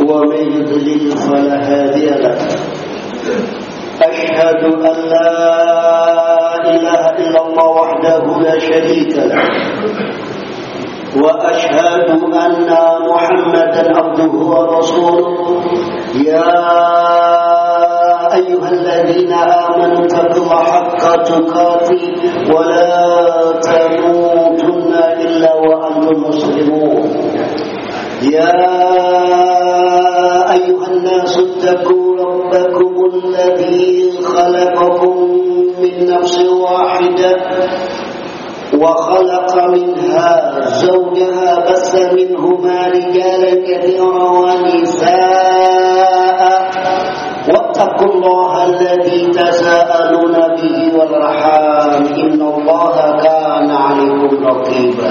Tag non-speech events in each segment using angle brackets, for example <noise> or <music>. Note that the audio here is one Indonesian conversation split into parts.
ومن يضلل فلا هادي له. أشهد أن لا إله إلا الله وحده لا شريك له. وأشهد أن محمدا عبده ورسوله. يا أيها الذين آمنوا اتقوا حق تقاته ولا تموتن إلا وأنتم مسلمون. يا أيها الناس اتقوا ربكم الذي خلقكم من نفس واحدة وخلق منها زوجها بث منهما رجالا كثيرا ونساء. واتقوا الله الذي تساءلون به والرحام إن الله كان عليكم رقيبا.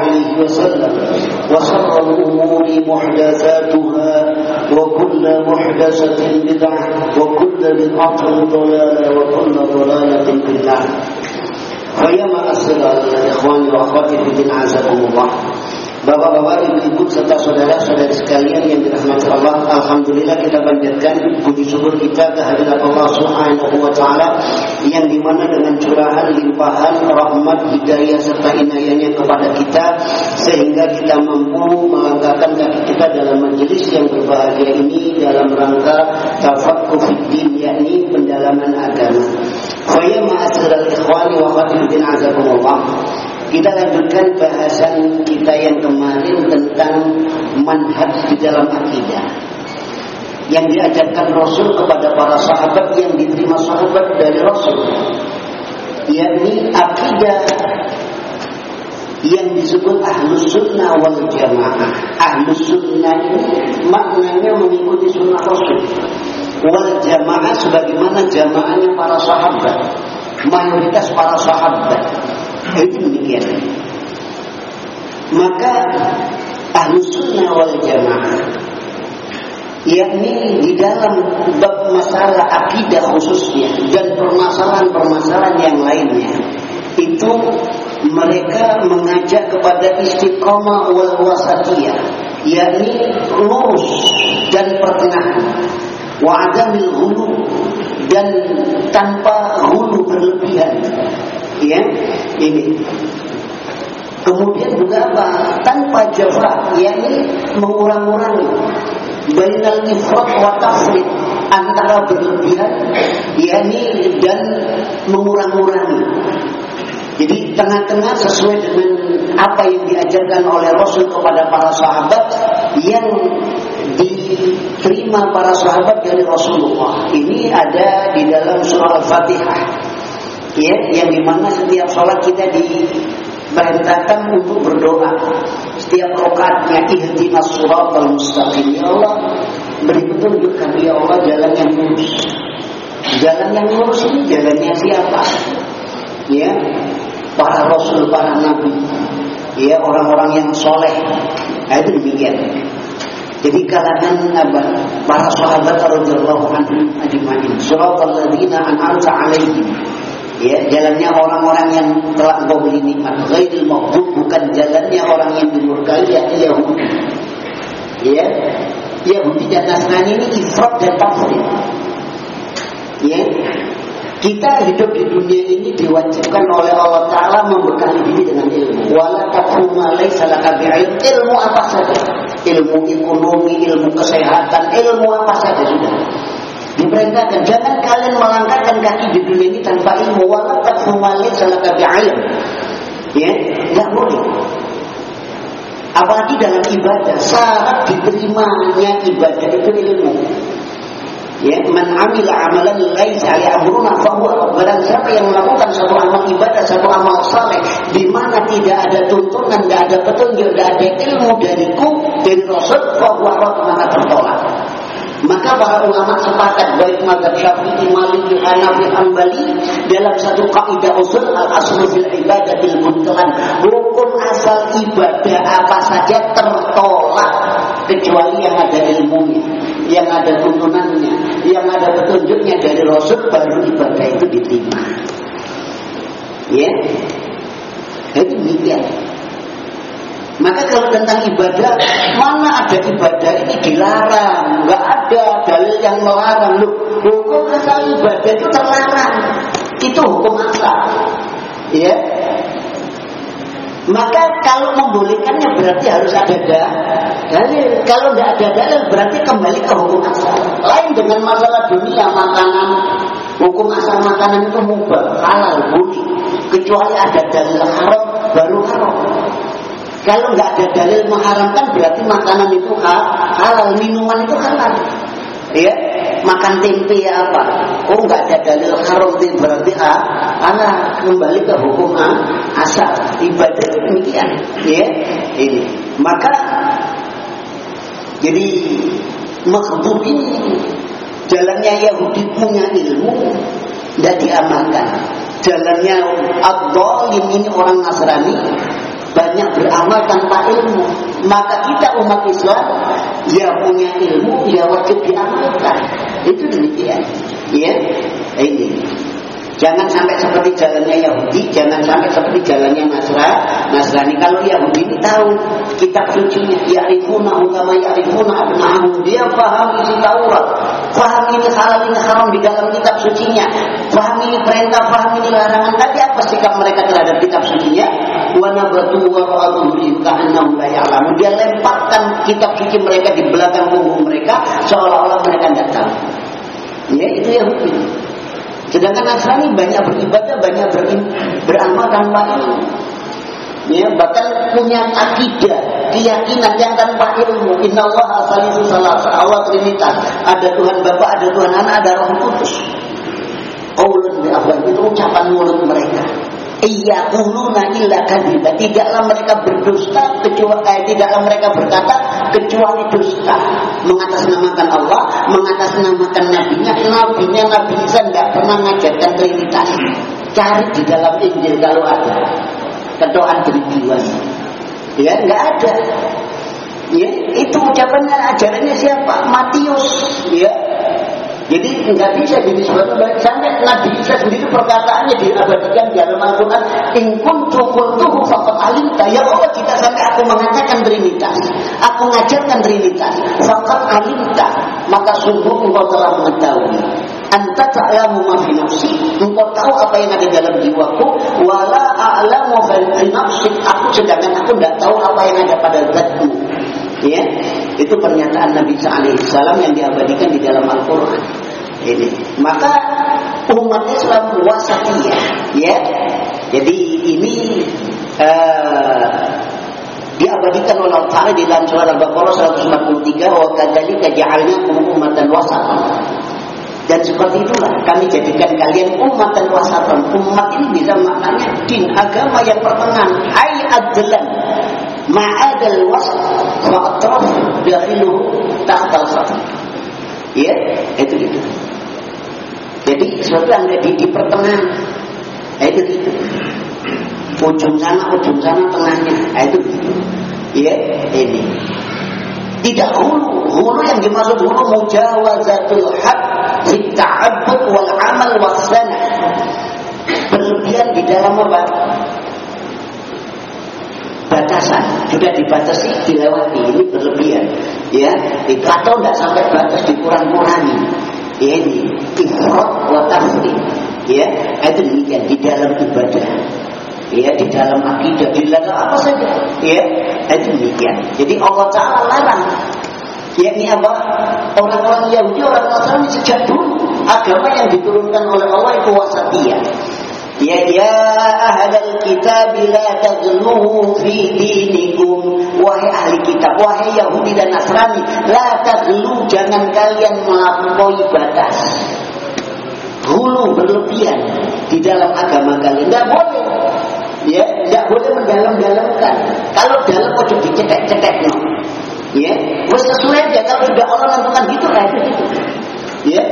وسلم. وشر الأمور محدثاتها وكل محدثة بدعة وكل بدعة ضلالة وكل ضلالة في النار. فيا معاشر الإخوان والأخوات في الدين عزكم الله. Bapak-bapak, ibu-ibu serta saudara-saudari sekalian yang dirahmati Allah, alhamdulillah kita panjatkan puji syukur kita kehadirat Allah Subhanahu wa taala yang di mana dengan curahan limpahan rahmat hidayah serta inayahnya kepada kita sehingga kita mampu melangkahkan kaki kita dalam majelis yang berbahagia ini dalam rangka tafaqquh fiddin yakni pendalaman agama. Fa ya ma'asyiral ikhwani wa akhwati azakumullah. Kita lanjutkan bahasan kita yang kemarin tentang manhaj di dalam akidah. Yang diajarkan Rasul kepada para sahabat yang diterima sahabat dari Rasul. Yakni akidah yang disebut ahlus sunnah wal jamaah. Ahlus sunnah ini maknanya mengikuti sunnah Rasul. Wal jamaah sebagaimana jamaahnya para sahabat. Mayoritas para sahabat itu demikian. Maka ahlu sunnah wal jamaah yakni di dalam bab masalah akidah khususnya dan permasalahan-permasalahan yang lainnya itu mereka mengajak kepada istiqomah wal wasatiyah yakni lurus dan pertengahan wa adamil hulu dan tanpa hulu berlebihan ya ini. Kemudian juga apa? Tanpa jafa yakni mengurang-urangi bainal ifrat wa tafrid antara berlebihan yakni dan mengurang-urangi jadi tengah-tengah sesuai dengan apa yang diajarkan oleh Rasul kepada para sahabat yang diterima para sahabat dari Rasulullah. Ini ada di dalam surah Al-Fatihah ya yang di mana setiap sholat kita diperintahkan untuk berdoa. Setiap rokaatnya ihdinas suratal mustaqim. Ya Allah beri petunjuk kami ya Allah jalan yang lurus. Jalan yang lurus ini jalannya siapa? Ya para rasul para nabi. Ya orang-orang yang soleh. Nah, itu demikian. Jadi kalangan apa? Para sahabat radhiyallahu anhum ajma'in. Suratal ladzina an'amta 'alaihim. Ya, jalannya orang-orang yang telah engkau beri nikmat. Ghairil maghdub bukan jalannya orang yang dimurkai yakni Yahudi. Ya. Yahudi dan Nasrani ini ifrat dan tafsir. Ya. Kita hidup di dunia ini diwajibkan oleh Allah Ta'ala membekali diri dengan ilmu. Wala ma laysa laka. Ilmu apa saja. Ilmu ekonomi, ilmu kesehatan, ilmu apa saja sudah. Diperintahkan jangan kalian melangkahkan kaki di dunia ini tanpa ilmu. Walau tak malik salah bi'alim ya nggak boleh. Apalagi dalam ibadah syarat diterimanya ibadah itu ilmu. Ya man amalan laisa ali amruna fahuwa barang siapa yang melakukan satu amal ibadah satu amal saleh di mana tidak ada tuntunan tidak ada petunjuk tidak ada ilmu dariku dari rasul fahuwa maka tertolak maka para ulama sepakat baik mazhab Syafi'i, Maliki, Hanafi, Hambali dalam satu kaidah usul al aslu fil ibadatil mutlan hukum asal ibadah apa saja tertolak kecuali yang ada ilmunya, yang ada tuntunannya, yang ada petunjuknya dari Rasul baru ibadah itu diterima. Ya, itu demikian. Maka kalau tentang ibadah, mana ada ibadah ini dilarang? Enggak ada dalil yang melarang. Loh, hukum asal ibadah itu terlarang. Itu hukum asal. Ya. Maka kalau membolehkannya berarti harus ada dalil. Kalau tidak ada dalil berarti kembali ke hukum asal. Lain dengan masalah dunia makanan, hukum asal makanan itu mubah, halal, boleh. Kecuali ada dalil haram, baru haram. Kalau nggak ada dalil mengharamkan berarti makanan itu halal, minuman itu halal. Ya, makan tempe ya apa? Oh nggak ada dalil haram berarti ah, anak kembali ke hukum ah, asal ibadah demikian. Ya, ini maka jadi makhluk ini jalannya Yahudi punya ilmu tidak diamalkan. Jalannya Abdul ini orang Nasrani banyak beramal tanpa ilmu. Maka kita umat Islam ya punya ilmu ya wajib diamalkan. Itu demikian. Ya, ini. Jangan sampai seperti jalannya Yahudi, jangan sampai seperti jalannya Nasrani. Nasrani kalau Yahudi ini tahu kitab sucinya, ya'rifuna ulama ya'rifuna abna'ahum. Dia paham isi Taurat, paham ini halal ini haram di dalam kitab sucinya, paham ini perintah, paham ini larangan. Tapi apa sikap mereka terhadap kitab sucinya? Wa nabatu wa ra'aduhum ka'annahum la ya'lamun. Dia lemparkan kitab suci mereka di belakang punggung mereka seolah-olah mereka tidak tahu. Ya, itu Yahudi. Sedangkan Nasrani banyak beribadah, banyak beramal tanpa ilmu. Ya, bahkan punya akidah, keyakinan yang tanpa ilmu. Inna Allah asalisu salah, Allah Trinitas. Ada Tuhan Bapa, ada Tuhan Anak, ada Roh Kudus. Qaulun bi itu ucapan mulut mereka. Iya kuluna illa kadiba. Tidaklah mereka berdusta kecuali eh, tidaklah mereka berkata kecuali dusta. Mengatasnamakan Allah, mengatasnamakan nabinya. Nabinya Nabi Isa tidak pernah mengajarkan Trinitas. Cari di dalam Injil kalau ada. Kedoaan Trinitas. Ya, nggak ada. Ya, itu ucapannya ajarannya siapa? Matius, ya. Jadi nggak bisa jadi sesuatu baik sampai Nabi Isa sendiri perkataannya diabadikan di dalam Al-Quran. In kuntu qultuhu faqad alimta. Ya Allah jika sampai aku mengatakan Trinitas, aku mengajarkan Trinitas, faqad alimta, maka sungguh engkau telah mengetahui. Anta ta'lamu ma fi nafsi. Engkau tahu apa yang ada dalam jiwaku. Wala a'lamu fi nafsi. Aku sedangkan aku tidak tahu apa yang ada pada zatmu. Ya, itu pernyataan Nabi SAW yang diabadikan di dalam Al-Quran. Ini. Maka umat Islam wasatiyah, ya. Jadi ini uh, diabadikan oleh Allah Taala di dalam surah Al-Baqarah 143 wa kadzalika ja'alnakum ummatan wasatan. Dan seperti itulah kami jadikan kalian umat dan wasatan. Umat ini bisa maknanya din agama yang pertengahan. Ai adlan ma'adal wasat wa atraf dakhiluhu tahta al Ya, itu itu. Jadi sesuatu yang ada di, di pertengahan. Itu itu. Ujung sana, ujung sana, tengahnya. Itu itu. Ya, ini. Tidak hulu. Hulu yang dimaksud hulu mujawazatul haq fi ta'abbud wal amal wasana. Berlebihan di dalam apa? Batasan sudah dibatasi dilewati. Ini berlebihan. Ya atau tidak sampai batas dikurang-kurangi. Ya ini ifrat wa tafri ya itu demikian di dalam ibadah. Ya di dalam akidah di dalam apa saja. Ya itu demikian. Jadi Allah Taala larang. Yakni apa? Orang-orang Yahudi orang Nasrani sejak dulu Agama yang diturunkan oleh Allah itu wasatiyah. Ya ya ahlal kitab la taghlu fi dinikum. Wahai ahli kitab wahai Yahudi dan Nasrani la taghlu jangan kalian melampaui batas. Hulu berlebihan di dalam agama kalian. Tidak boleh. Ya tidak boleh mendalam-dalamkan. Kalau dalam ojo dicetek-cetek no ya sesuai aja. Kalau sudah orang lakukan gitu aja gitu ya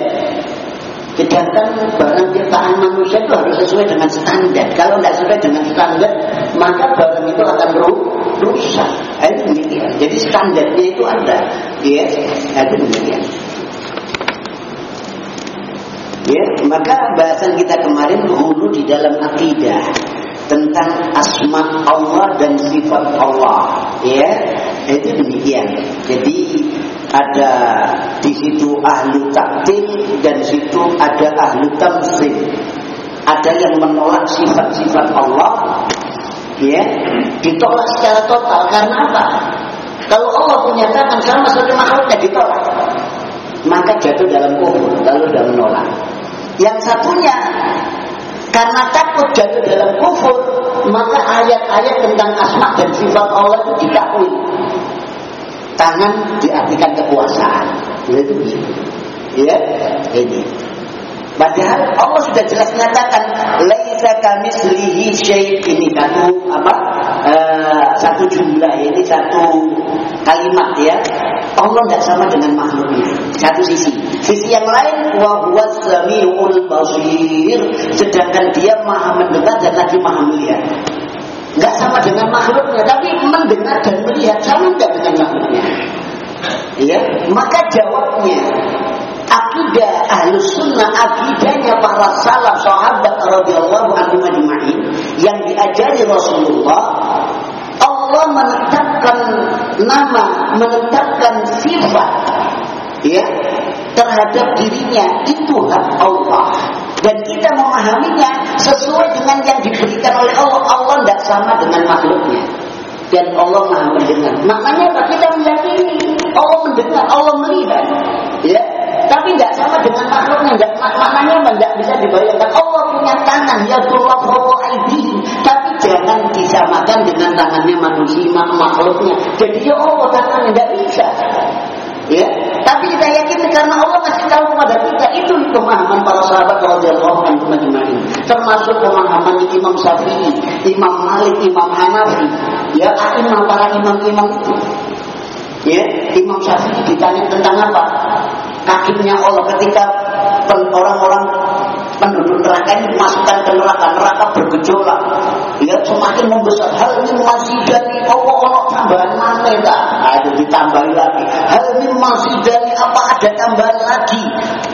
Sedangkan barang ciptaan manusia itu harus sesuai dengan standar. Kalau tidak sesuai dengan standar, maka barang itu akan rusak. Itu demikian. Jadi standarnya itu ada. Ya, itu demikian. Ya, maka bahasan kita kemarin hulu di dalam akidah tentang asma Allah dan sifat Allah. Ya, itu demikian. Jadi ada di situ ahlu taktil dan situ ada ahlu tamsil. Ada yang menolak sifat-sifat Allah, ya, ditolak secara total karena apa? Kalau Allah punya tangan sama seperti makhluknya ditolak, maka jatuh dalam kufur kalau sudah menolak. Yang satunya karena takut jatuh dalam kufur, maka ayat-ayat tentang asma dan sifat Allah itu ditakwil tangan diartikan kekuasaan. Itu begitu. Ya, ini. Padahal Allah sudah jelas mengatakan laisa kamislihi syai' ini satu apa? Uh, satu jumlah ini satu kalimat ya. Allah tidak sama dengan makhluknya. Satu sisi. Sisi yang lain wa huwas samiul basir. Sedangkan dia Maha mendengar dan lagi Maha melihat nggak sama dengan makhluknya, tapi mendengar dan melihat. Sama nggak dengan makhluknya. Ya, maka jawabnya akidah ahlus sunnah akidahnya para salaf sahabat radhiyallahu anhum ajma'in yang diajari Rasulullah Allah menetapkan nama menetapkan sifat ya terhadap dirinya itu hak Allah dan kita memahaminya sesuai dengan yang diberikan oleh Allah. Allah tidak sama dengan makhluknya. Dan Allah maha mendengar. Maknanya apa? Kita meyakini Allah mendengar, Allah melihat. Ya, tapi tidak sama dengan makhluknya. Tidak, maknanya tidak bisa dibayangkan. Allah punya tangan, ya Allah Tapi jangan disamakan dengan tangannya manusia, makhluknya. Jadi ya Allah tangannya tidak bisa. Ya, tapi kita yakin karena Allah kasih tahu kepada kita itu pemahaman para sahabat radhiyallahu anhum ajma'in. Termasuk pemahaman Imam Syafi'i, Imam Malik, Imam Hanafi, ya imam para imam-imam itu. Ya, Imam Syafi'i ditanya tentang apa? Kakinya Allah ketika orang-orang penduduk neraka ini dimasukkan ke neraka, neraka bergejolak. Ya, semakin membesar. Hal ini masih dari Allah, Allah tambahan mana tak? Nah, itu ditambahi lagi. Hal ini masih dari apa ada tambahan lagi?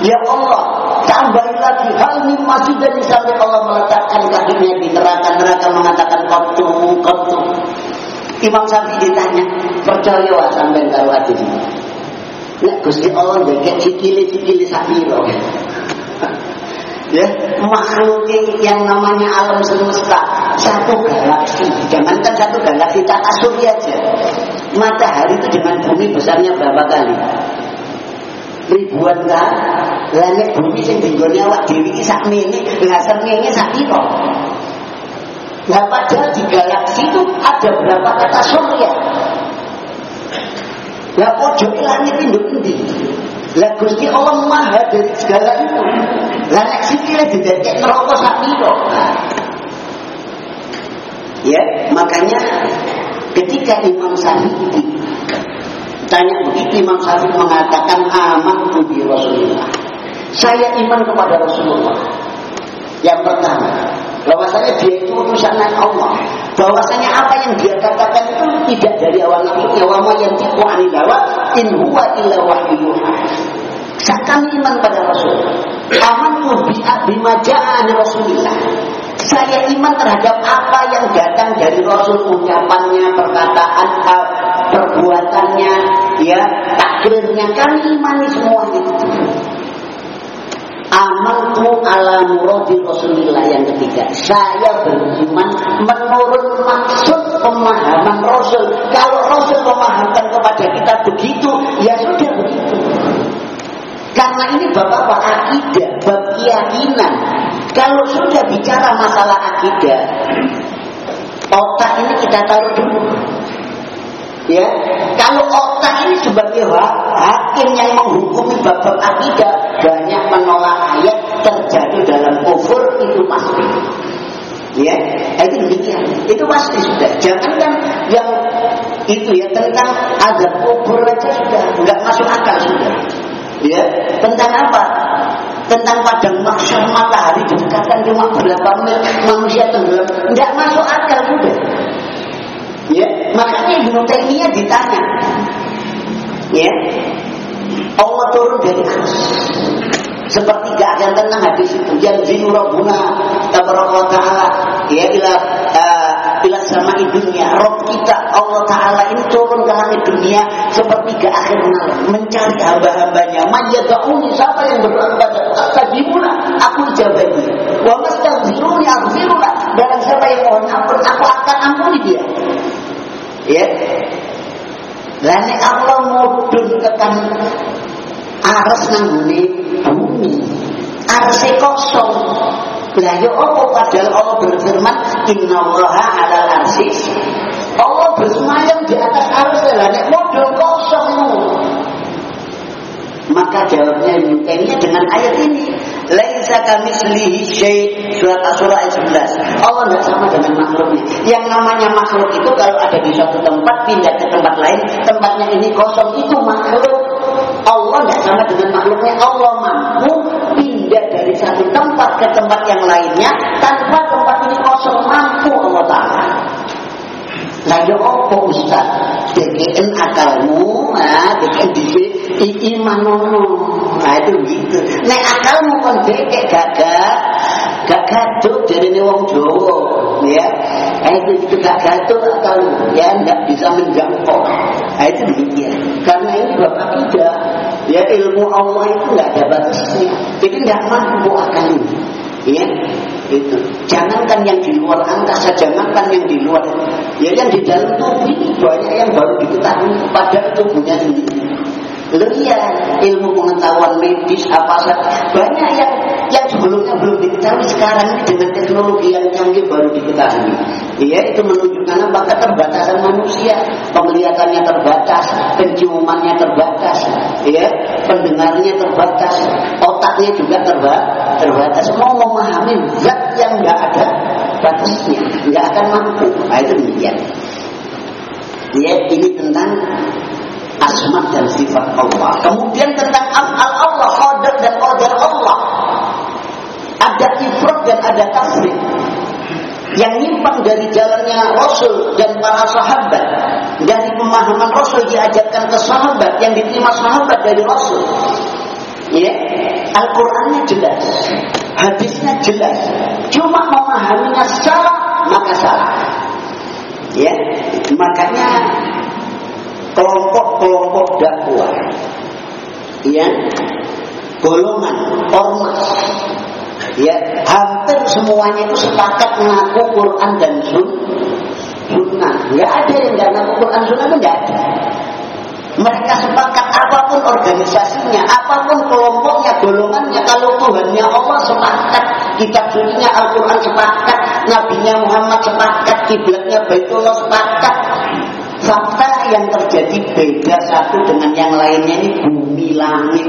Ya Allah, tambahi lagi. Hal ini masih dari sampai Allah meletakkan kakinya di neraka, neraka mengatakan kotu, kotu. Imam Syafi'i ditanya, percaya wah sampai tahu hati ini. Nek Gusti Allah ndekek sikile-sikile sapiro ya. Makhluk yang namanya alam semesta. Satu galaksi. Jangankan satu galaksi tata surya aja. Matahari itu dengan bumi besarnya berapa kali? Ribuan kali. Langit bumi yang dinggone awak dewi ini sak mini lah ini sak piro Nah padahal di galaksi itu ada berapa tata surya? Lah pojok langit induk-induk lah Gusti Allah maha dari segala itu. Lah nek sikile didekek neraka sak piro? Ya, makanya ketika Imam Syafi'i tanya begitu Imam Syafi'i mengatakan aman bi Rasulullah. Saya iman kepada Rasulullah. Yang pertama, bahwasanya dia itu utusan Allah. Bahwasanya apa yang dia katakan itu tidak dari awal nafsunya. Wa ma yantiqu anil hawa in huwa illa wahyu kami iman pada Rasul. Amantu bima ja'a Rasulillah. Saya iman terhadap apa yang datang dari Rasul ucapannya, perkataan, perbuatannya, ya, takdirnya. Kami imani semuanya Amantu ala muradi Rasulillah yang ketiga. Saya beriman menurut maksud pemahaman Rasul. Kalau Rasul memahamkan kepada kita begitu, ya sudah begitu. Karena ini bapak-bapak akidah, bab keyakinan. Kalau sudah bicara masalah akidah, otak ini kita taruh dulu. Ya, kalau otak ini sebagai hakim yang menghukumi bab-bab akidah banyak Ya, itu demikian. Itu pasti sudah. Jangan kan yang itu ya tentang ada kubur aja sudah nggak masuk akal sudah. Ya, tentang apa? Tentang padang mahsyar matahari didekatkan cuma berapa mil manusia tenggelam, nggak masuk akal sudah. Ya, makanya Ibnu Taimiyah ditanya. Ya. Allah turun dari atas seperti gak akan tenang hadis itu. Yang zinu rabbuna tabaraka taala. Ya ila uh, ila sama dunia rob kita Allah taala ini turun ke langit dunia seperti gak akhir malam mencari hamba-hambanya. Mayyadauni siapa yang berdoa kepada aku ijabahi wa mastaghfiruni aghfirullah. Dan siapa yang mohon ampun aku akan ampuni dia. Ya. Lain Allah mudun tekan aras nangguni bumi. Arse kosong. Lah yo apa padahal Allah berfirman inna allaha ala arsis Allah bersemayam di atas aras lah nek modal kosong. Maka jawabnya Ibnu dengan ayat ini laisa kamislihi syai surat Asy-Syura ayat 11 Allah tidak sama dengan makhluknya yang namanya makhluk itu kalau ada di suatu tempat pindah ke tempat lain tempatnya ini kosong itu makhluk Allah tidak sama dengan makhluknya. Allah mampu pindah dari satu tempat ke tempat yang lainnya tanpa tempat ini kosong mampu Allah Taala. Lah yo opo Ustaz? DKN akalmu, nah DKN dhisik iki manono. Nah itu gitu. Nek akalmu kon dekek gagak, gak gaduh dari wong Jawa, ya. Nah, itu itu gak gaduh atau ya nggak bisa menjangkau. Nah itu demikian. Karena ini bapak tidak, ya ilmu Allah itu nggak ada batasnya. Jadi nggak mampu ini. Ya, itu. Jangankan yang di luar angkasa, jangankan yang di luar. Ya yang di dalam tubuh ini banyak yang baru diketahui pada tubuhnya sendiri. Lihat ilmu pengetahuan medis apa saja banyak yang yang sebelumnya belum diketahui sekarang ini dengan teknologi yang canggih baru diketahui. Iya itu menunjukkan apa keterbatasan manusia, penglihatannya terbatas, penciumannya terbatas, ya pendengarnya terbatas, otaknya juga terbatas, terbatas. Mau memahami zat yang nggak ada batasnya, nggak akan mampu. Nah, itu demikian. Ya ini tentang asma dan sifat Allah. Kemudian tentang af'al Allah, qadar dan qadar Allah. Ifrat dan ada tafrid. Yang nyimpang dari jalannya Rasul dan para sahabat. Dari pemahaman Rasul diajarkan ke sahabat yang diterima sahabat dari Rasul. Ya, Al-Qur'annya jelas, hadisnya jelas. Cuma memahaminya salah maka salah. Ya, makanya kelompok-kelompok dakwah ya golongan ormas ya hampir semuanya itu sepakat mengaku Quran dan Sunnah. Nggak ada yang nggak mengaku Quran Sunnah itu nggak ada. Mereka sepakat apa pun organisasinya, apa pun kelompoknya, golongannya, kalau Tuhannya Allah sepakat, kitab sucinya Al-Quran sepakat, Nabinya Muhammad sepakat, kiblatnya Baitullah sepakat, Fakta yang terjadi beda satu dengan yang lainnya ini bumi langit.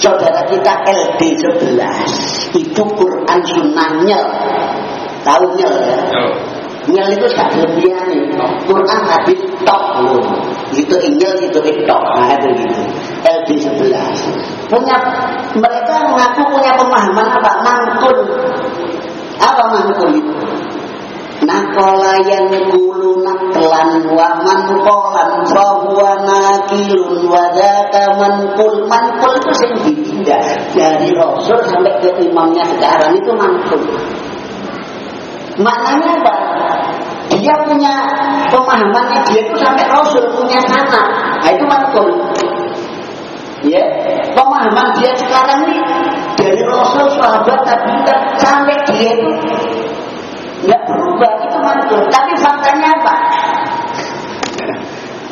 Saudara kita LD 11 itu Quran sunnahnya tahu nyel ya? Nyel itu gak kelebihan Quran hadis top loh. Itu ingel itu top nah itu gitu. LD 11 punya mereka mengaku punya pemahaman apa? Mangkul. Apa mangkul itu? Nakola yang kulu naklan wa mankolan fahuwa nakilun wa daka mankul Mankul itu yang ditindak Dari Rasul sampai ke imamnya sekarang itu mankul Maknanya apa? Dia punya pemahamannya dia itu sampai Rasul punya sana Nah itu mankul Ya, pemahaman dia sekarang ini dari Rasul, sahabat, tabiin sampai dia itu nggak berubah itu mantul tapi faktanya apa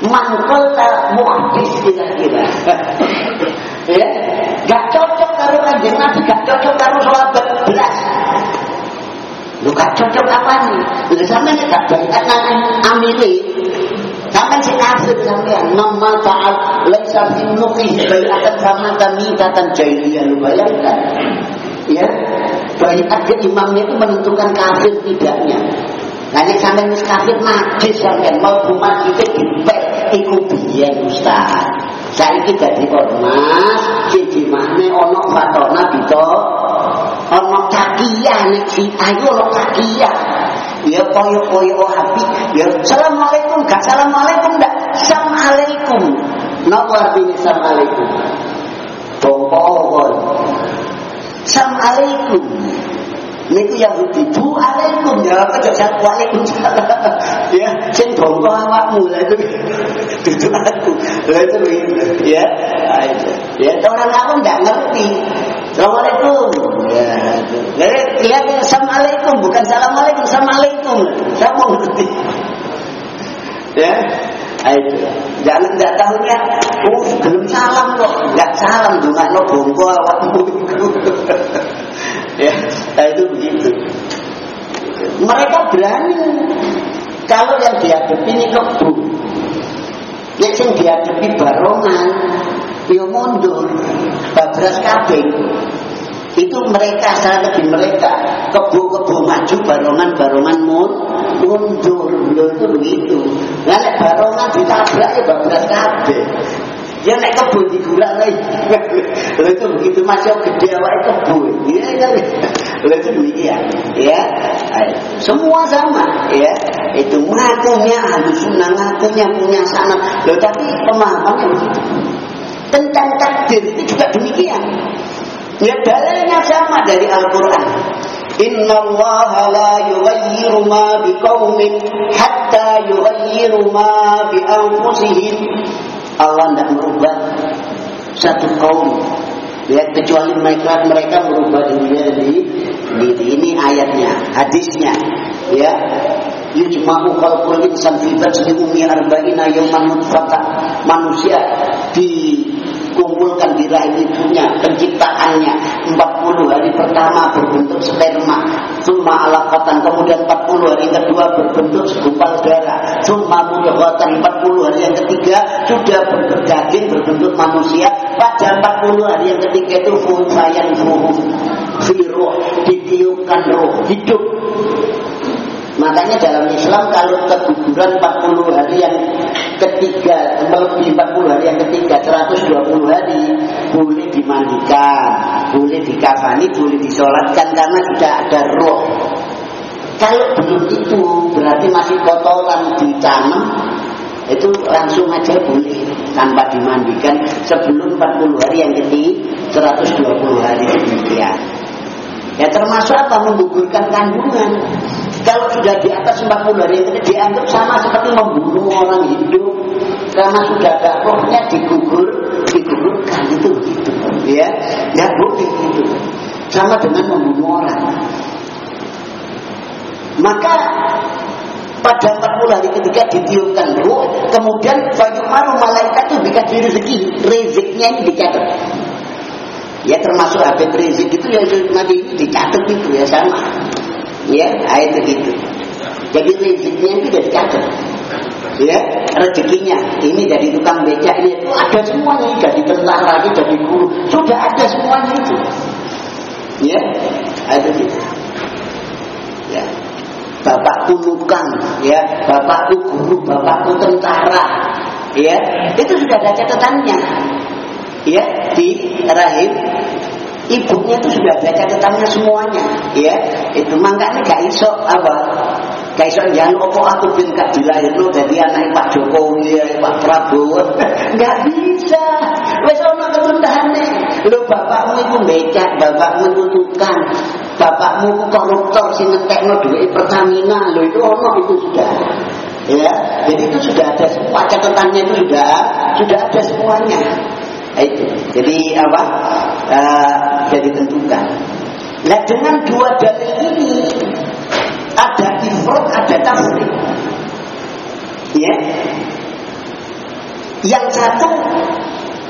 mangkol tak muhdis kira-kira ya gak cocok karo kanjeng Nabi gak cocok karo sahabat belas lu gak cocok apa nih lu sama nih gak bayat nang amili Sampai si kafir sampean Mamma fa'al Laisa fi nuqih Bayatan sama kami Tatan jahiliyah Lu bayangkan Ya Bayat ke imamnya itu menentukan kafir tidaknya Nanti sampai mis kafir najis sampai mau rumah kita dipek iku biyen Ustaz. Saiki dadi ormas siji makne ana fatona bito ana cakiyah nek si ayo ana cakiyah. Ya koyo-koyo happy. Ya assalamualaikum gak assalamualaikum ndak. Assalamualaikum. Napa artinya assalamualaikum? Tongkol. Assalamualaikum. Niku Yahudi. Bu alaikum ya apa jasa waalaikumsalam <laughs> ya sing bongko awakmu lah itu. <laughs> Itu aku. Lah itu begitu ya ya orang awam nggak ngerti. Assalamualaikum. Ya jadi lihat Assalamualaikum. Bukan Assalamualaikum Assalamualaikum. Mau ngerti. <laughs> Ya jangan nggak tahunya oh belum salam kok. Nggak salam juga no bongko awakmu <laughs> ya nah itu begitu. Mereka berani. Kalau yang dihadapi ini kebu yang yang dihadapi barongan ya mundur. Babras itu mereka saya lebih mereka. Kebu-kebu maju barongan-barongan mundur. Itu begitu nah barongan ditabrak ya babras kabeh Ya nek kebun digurang lagi. <laughs> Lha itu begitu masih gede awak kebun. Ya kan. Lha itu demikian. Ya. Semua sama ya. Itu ngakunya ahlu sunnah, ngakunya punya sanat. Loh tapi pemahamannya begitu. Tentang takdir itu juga demikian. Ya dalilnya sama dari Al-Quran. Inna Allah la yughayyiru ma biqaumin hatta yughayyiru ma bi anfusihim. Allah tidak merubah satu kaum ya kecuali mereka mereka merubah dirinya di diri ini ayatnya hadisnya ya yujma'u khalqul insan fi batni ummi arba'ina yawman nutfata manusia dikumpulkan di rahim ibunya penciptaannya. 40 hari pertama berbentuk sperma. Summa alaqatan kemudian 40 hari kedua berbentuk segumpal darah. Summa mudghatan 40 hari yang ketiga sudah berdaging berbentuk manusia. Pada 40 hari yang ketiga itu fusayan fuhu firuh ditiupkan roh hidup dalam Islam kalau keguguran 40 hari yang ketiga, melebihi 40 hari yang ketiga, 120 hari, boleh dimandikan, boleh dikafani, boleh disolatkan karena sudah ada roh. Kalau belum itu, berarti masih kotoran ditanam, itu langsung aja boleh tanpa dimandikan sebelum 40 hari yang ketiga, 120 hari demikian. Ya termasuk apa? Menggugurkan kandungan. Kalau sudah di atas 40 hari ini dianggap sama seperti membunuh orang hidup. Karena sudah ada rohnya digugur, digugurkan itu gitu. Ya, ya boleh itu. Sama dengan membunuh orang. Maka pada 40 hari ketika ditiupkan roh, kemudian maru malaikat itu dikasih rezeki, rezekinya ini dicatat. Ya termasuk Habib Rizik itu ya nanti dicatat itu ya sama. Ya, ayat itu. Jadi rezeknya itu sudah dicatat. Ya, rezekinya ini dari tukang becak ini itu ada semuanya dari tentara, dari guru, sudah ada semuanya itu. Ya, ada itu. Ya, bapakku tukang, ya, bapakku guru, bapakku tentara, ya, itu sudah ada catatannya ya di rahim ibunya itu sudah ada catatannya semuanya ya. Itu makanya gak iso apa? Gak iso jangan opo aku bin gak dilahirno jadi anak Pak Jokowi ya Pak Prabowo. <laughs> Gak bisa. Wes ono ketundahane lo bapakmu itu becak bapakmu itu tukang. Bapakmu itu koruptor sing ngetekno duit Pertamina. Lo itu ono itu sudah ya. Jadi itu sudah ada semua catatannya itu sudah sudah ada semuanya itu jadi apa uh, jadi tentukan nah dengan dua dalil ini ada ifrat ada tafsir ya Yang satu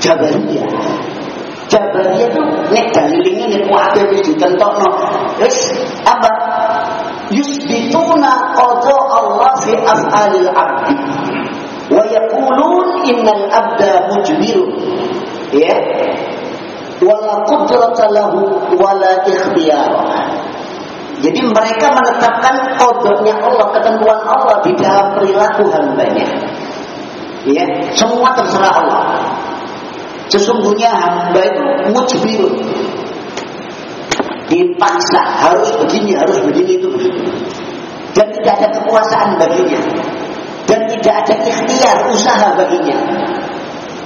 Jabariyah. Jabariyah itu nek dalilnya nek kuwatir wis ditentokno. Wis apa? Yusbituna qada Allah fi af'alil abdi. Wa yaqulun innal abda mujbirun. Ya. Wala qudrata lahu wala ikhtiyar. Jadi mereka menetapkan kodoknya Allah, ketentuan Allah di dalam perilaku hambanya. Ya, semua terserah Allah. Sesungguhnya hamba itu mujbirun. Dipaksa, harus begini, harus begini, itu. Dan tidak ada kekuasaan baginya. Dan tidak ada ikhtiar, usaha baginya.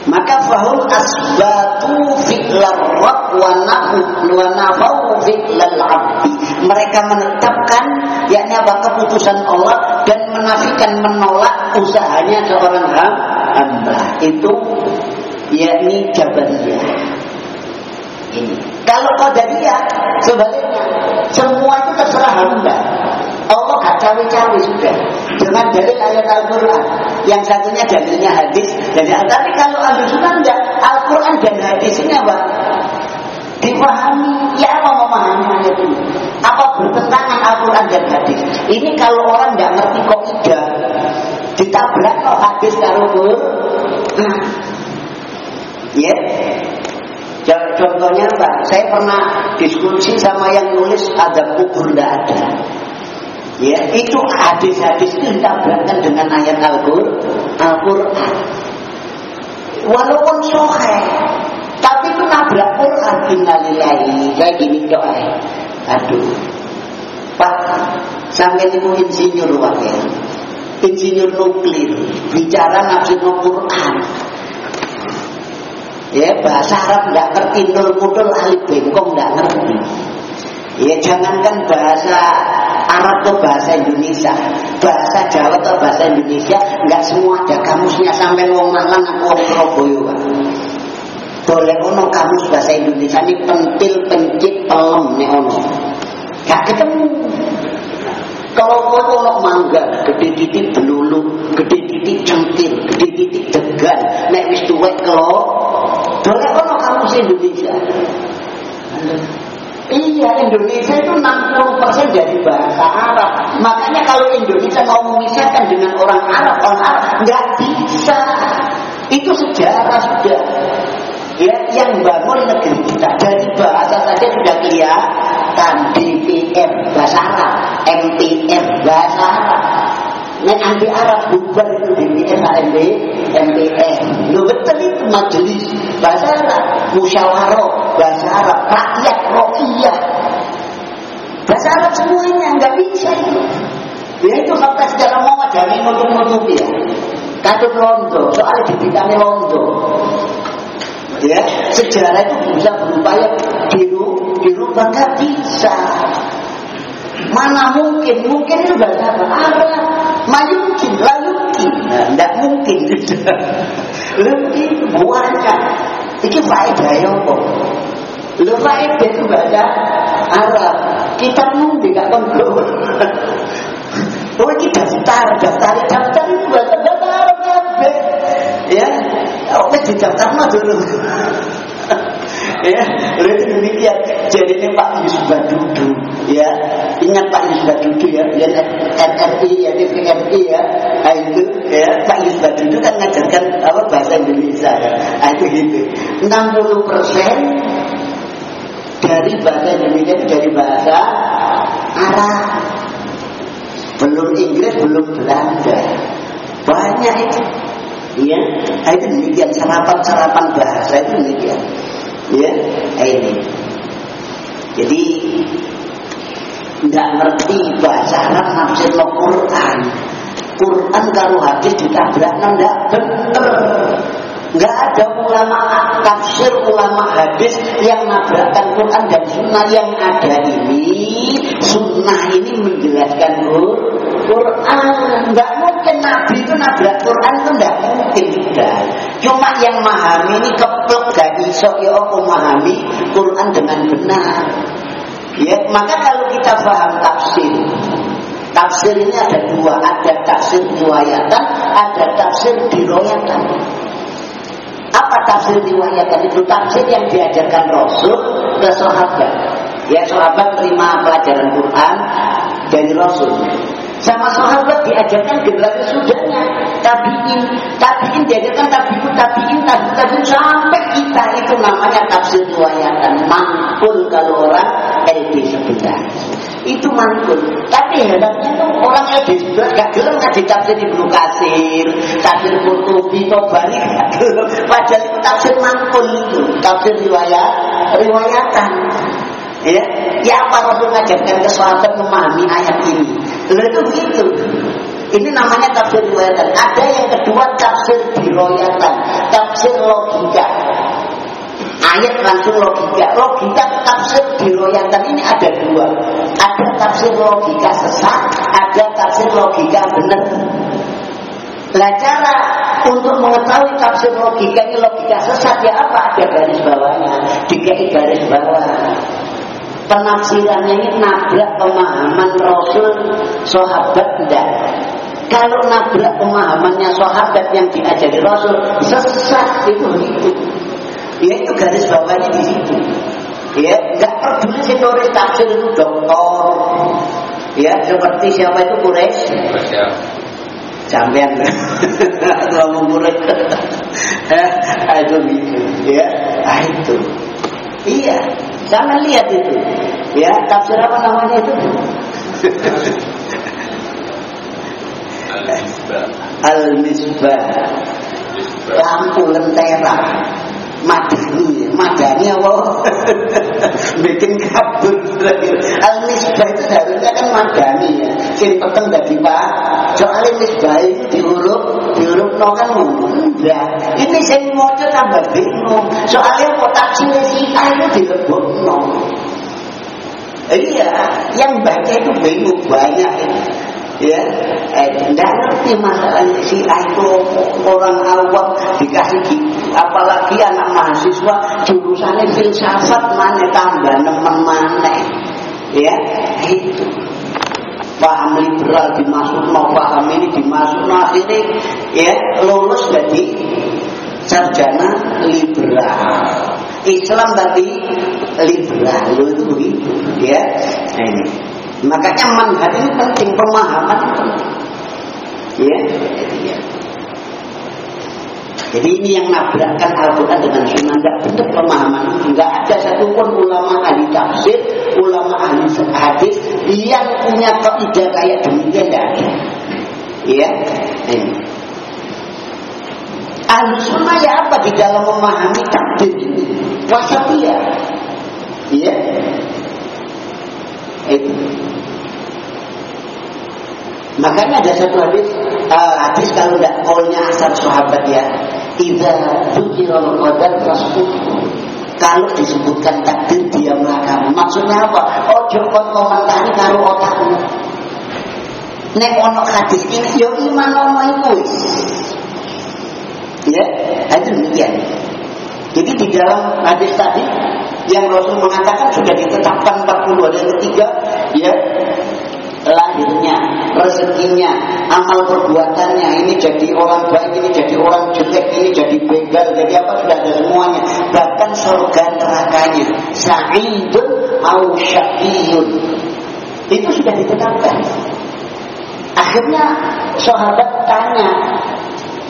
Maka fahum asbatu fi'lar rabb wa nahu wa nafau fi'lal abdi. Mereka menetapkan yakni apa keputusan Allah dan menafikan menolak usahanya seorang hamba. Itu yakni jabariyah. Ini. Kalau qadariyah sebaliknya semua itu terserah hamba. Allah gak cawe-cawe sudah dengan dalil ayat Al-Quran. Yang satunya dalilnya hadis. Dan, tapi kalau ahli sunnah enggak, Al-Quran dan hadis ini apa? Dipahami, ya apa memahami ayat ini? Apa bertentangan Al-Quran dan hadis? Ini kalau orang nggak ngerti kok tidak ditabrak kok hadis karo Nah, ya. Contohnya apa? Saya pernah diskusi sama yang nulis ada kubur tidak ada. Ya, itu hadis-hadis itu ditabrakkan dengan ayat Al-Quran. Walaupun sohe, tapi itu nabrak Quran innalillahi. Kayak gini doa. Aduh. Pak, sampai itu insinyur wakil. Insinyur nuklir, bicara nafsir Quran. Ya, bahasa Arab nggak ngerti nol mudul alif bengkong nggak ngerti. Ya jangankan bahasa Arab atau bahasa Indonesia, bahasa Jawa atau bahasa Indonesia, nggak semua ada kamusnya sampai wong Malang atau wong Surabaya, Pak. Boleh ono kamus bahasa Indonesia ini pentil, pencit, pelem nih ono. Gak ketemu. Kalau kau ono mangga, gede titik belulu, gede titik centil, gede titik degan, nek wis tuwek kalau boleh ono kamus Indonesia. Iya, Indonesia itu 60% dari bahasa Arab. Makanya kalau Indonesia mau memisahkan dengan orang Arab, orang Arab nggak bisa. Itu sejarah sudah. Ya, yang bangun negeri kita dari bahasa saja sudah kelihatan DPR bahasa Arab, MPR bahasa Arab. Nek anti Arab bubar itu DPR AMB, MPR. Lo betul itu majelis bahasa Arab, musyawarah bahasa Arab, rakyat rohiyah. Bahasa Arab semuanya nggak bisa itu. Ya itu fakta sejarah mau dari nutup-nutupi ya. Katut londo, soalnya dibidangnya londo. Ya, sejarah itu bisa berupaya diru, dirubah nggak bisa. Mana mungkin? Mungkin itu bahasa Arab. Mayungkin, layungkin. Nah, tidak mungkin. <laughs> Lebih buahnya. Ini faedah ya kok. Lu faedah itu bahasa Arab. Kita mau tidak kontrol. Oh ini daftar, daftar, daftar itu bahasa Arab. Ya, oh daftar mah dulu. Ya, itu demikian. Jadi ini Pak Yusuf Dudu, ya, ingat Pak Yusuf Dudu ya, ya. NRI ya, TVRI ya, nah, itu ya. Pak Yusuf Dudu kan ngajarkan apa bahasa Indonesia ya, nah, itu gitu. 60 persen dari bahasa Indonesia itu dari bahasa Arab, belum Inggris, belum Belanda, banyak itu. Ya, itu demikian. Serapan-serapan bahasa itu demikian. Ya, ini. Jadi tidak ngerti bahasa Arab nafsir lo Quran. Quran kalau hadis ditabrak tidak benar. Nggak ada ulama tafsir, ulama hadis yang nabrakkan Quran dan sunnah yang ada ini. Sunnah ini menjelaskan Quran. Nggak mungkin Nabi itu nabrak Quran itu nggak mungkin sudah. Cuma yang memahami ini keplek gak iso ya aku memahami Quran dengan benar. Ya, maka kalau kita paham tafsir, tafsir ini ada dua, ada tafsir riwayatan, ada tafsir diroyatan. Apa tafsir riwayatan itu? Tafsir yang diajarkan Rasul ke sahabat. Ya sahabat terima pelajaran Quran dari Rasul. Sama sahabat diajarkan generasi sudahnya tabiin, tabiin diajarkan tabiin, tabiin, tabiin, tabiin sampai kita itu namanya tafsir riwayatan mampul kalau orang LD sebelah itu mantul. Tapi hebatnya tuh orang LD sebelah gak gelem ngaji tafsir Ibnu Kasir, tafsir Qurtubi, Tobari gak gelem. Padahal itu tafsir mantul itu, tafsir riwayat, riwayatan. Ya, ya apa Rasul ngajarkan ke sahabat memahami ayat ini? Lalu itu begitu. Ini namanya tafsir riwayatan. Ada yang kedua tafsir diroyatan, tafsir logika. Ayat langsung logika. Logika tafsir diroyatan ini ada dua. Ada tafsir logika sesat, ada tafsir logika benar. Lah cara untuk mengetahui tafsir logika ini logika sesat ya apa? Ada garis bawahnya, dikei garis bawah penafsirannya ini nabrak pemahaman Rasul sahabat tidak kalau nabrak pemahamannya sahabat yang diajari Rasul sesat itu itu ya itu garis bawahnya di situ. Ya nggak peduli si nulis tafsir itu doktor. Ya seperti siapa itu Quraisy? Sampean. Ngomong murid itu gitu. Ya ah itu. Iya Jangan lihat itu. Ya, tafsir apa namanya itu? Al-Misbah. Lampu lentera. Madani, madani apa? <laughs> Bikin kabut. Al-Misbah itu seharusnya kan madani ya. Sing peteng dari pak. Soalnya misbah itu diuruk, diuruk no kan enggak. Ini saya mau tambah bingung. Soalnya kok tafsirnya si A itu dilebok no. Iya, yang baca itu bingung banyak ya. Eh, tidak ngerti masalahnya si itu orang awam dikasih apalagi anak mahasiswa jurusannya filsafat mana tambah nemen mana. Ya itu paham liberal dimasuk mau paham ini dimasuk no akhirnya ya lulus jadi sarjana liberal. Islam tapi liberal itu begitu ya. Nah, ini Makanya manhaj ini penting, pemahaman Ya, ya. Jadi ini yang nabrakkan Al-Quran dengan Sunnah Tidak bentuk pemahaman. Tidak ada satupun ulama ahli tafsir Ulama ahli hadis Yang punya kaidah kayak demikian Tidak ada. Ya ini. Ahli sunnah ya apa di dalam memahami takdir ini? Wasatiyah Ya itu Makanya ada satu hadis, uh, hadis kalau tidak kolnya asal sahabat ya, Iza tujiral qadar rasul. Kalau disebutkan takdir dia kamu. Maksudnya apa? Oh jokot komentari kalau otakmu. Nek ono hadis ini yo iman ono iku Ya, itu demikian. Jadi di dalam hadis tadi yang Rasul mengatakan sudah ditetapkan 40 hari yang ketiga ya lahirnya, rezekinya, amal perbuatannya, ini jadi orang baik, ini jadi orang jelek, ini jadi begal, jadi apa sudah ada semuanya. Bahkan surga nerakanya, sa'idun au syaqiyun. Itu sudah ditetapkan. Akhirnya sahabat tanya,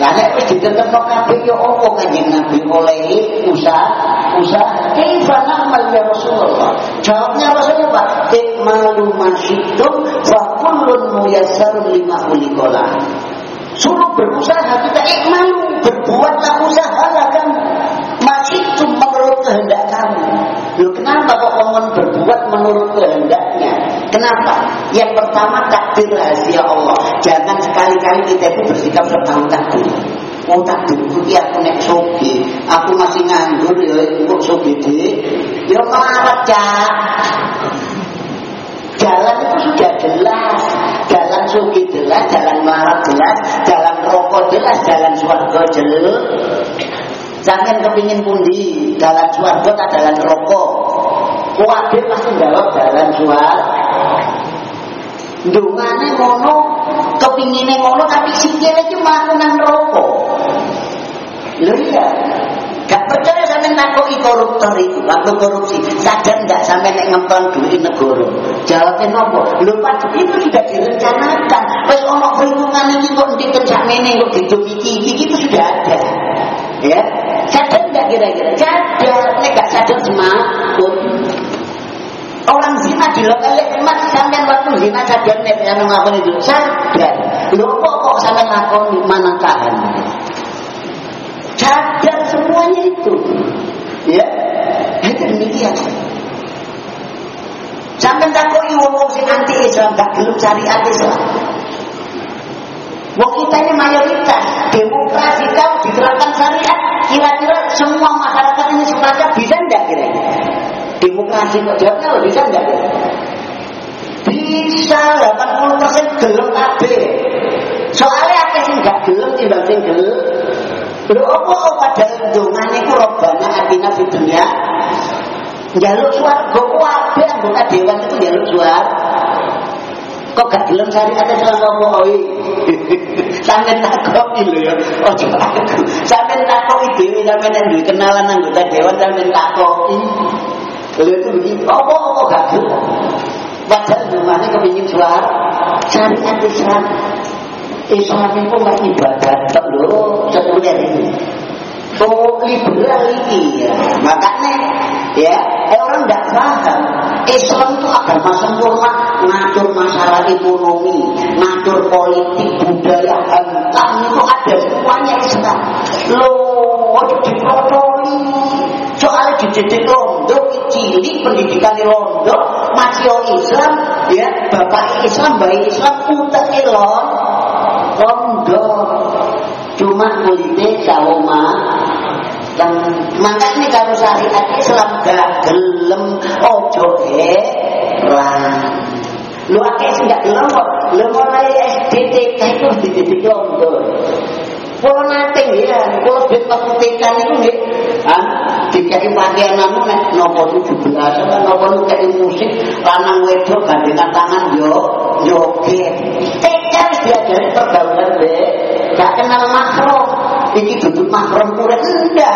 lah nek wis ditetepno kabeh ya apa kanjeng Nabi oleh usaha usaha kaifa na'mal ya Rasulullah. Jawabnya Rasulullah, "Ikmalu masyitum fa kullun muyassarun lima khuliqala." Suruh berusaha kita ikmalu, berbuatlah usaha lah kamu. Masyitum menurut kehendak kamu. Loh kenapa kok ngomong berbuat menurut kehendaknya? Kenapa? Yang pertama takdir rahasia Allah. Jangan sekali-kali kita itu bersikap tentang takdir. Takdirku ya aku nek soge, aku masih nganggur ya kok soge deh. Ya melarat cak. Jalan itu sudah jelas, jalan sugi jelas, jalan melarat jelas, jalan rokok jelas, jalan suarga jelas. Jangan kepingin pundi, jalan suarga tak jalan rokok. Kuatir pasti jawab jalan suarga. Dungane ngono, kepingine ngono tapi sikile iki nang neraka. Lho iya. sampai takoki koruptor itu, waktu korupsi, sadar nggak sampai nek ngemplang duit negara? Jawabnya nopo? Lho pas itu sudah direncanakan. Wes ono perhitungan ini kok ndiken sakmene kok didumiki iki itu sudah ada. Ya, sadar nggak kira-kira? Sadar, nek gak sadar semakut. Orang zina di lokal emak sampai waktu zina sadar nek yang ngakoni itu sadar. Lho kok kok sampai ngakoni mana tahan? Sadar semuanya itu. Ya, itu demikian. Sampai takoki wong sing anti Islam gak gelem syariat Islam. Wong kita ini mayoritas demokrasi kalau diterapkan syariat, kira-kira semua masyarakat ini sepakat bisa enggak kira-kira? Demokrasi kok jawabnya loh bisa enggak kira? Bisa 80 persen gelem kabeh. Soalnya apa sih enggak gelem timbang sing gelem? Lho apa pada ndongane ku robana atina fid dunya? Jaluk swarga ku kabeh anggota dewan itu jaluk swarga. Kok gak gelem syariat Islam apa oi? Sampeyan takoki lho ya. Ojo aku. Sampeyan takoki dhewe nek duwe kenalan anggota dewan sampeyan takoki. Lha itu begitu. Apa apa gak gelem? Padahal rumahnya kepingin suara syariat Islam. Islam itu nggak ibadah tak lho sekuler ini. Oh liberal ini ya. Makanya ya orang tidak paham Islam itu agama sempurna ngatur masalah ekonomi, ngatur politik, budaya, hantam itu ada semuanya Islam. Loh, dipotoli soal dididik londo cilik pendidikan londo masih Islam ya bapak Islam bayi Islam utak elon londo cuma kulitnya sauma dan makanya kalau syariat Islam gak gelem ojo heran lu akeh sing gak gelem kok. Lu mulai SD TK itu dididik londo Kalau nanti ya, kalau duit waktu TK itu nih, kan, dikai pakaian anu nek nopo tujuh belas, nopo nu kayak musik, lanang wedok gandengan tangan yo, joget. Harus diajari pergaulan be, gak kenal makro, ini duduk makro kurang enggak.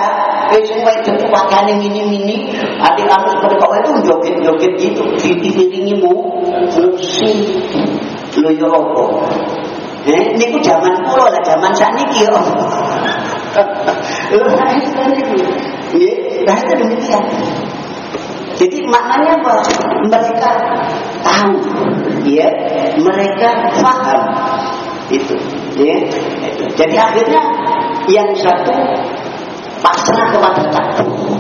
Sing wedok pakaian yang ini-ini, adik kamu seperti kok itu joget-joget gitu, titi-titingi mu, musik. Lo yo apa? Ini ku zaman kulo lah, zaman yo. Lo <laughs> itu niku. Ya, bahasa demikian. Jadi maknanya apa? Mereka tahu, ya, mereka paham itu, ya. Jadi akhirnya yang satu pasrah kepada takdir.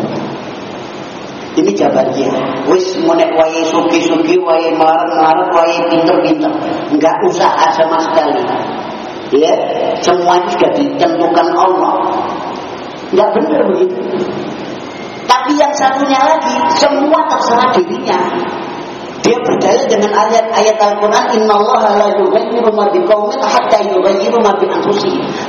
Ini jabatia. Wis monek wae suki-suki, wae marah-marah, wae pinter-pinter. Enggak usaha sama sekali. Ya, semua itu sudah ditentukan Allah. Enggak benar begitu. Tapi yang satunya lagi, semua terserah dirinya. Dia berdalil dengan ayat-ayat Al-Quran Inna Allah la yughayyiru ma biqaumin hatta yughayyiru ma bi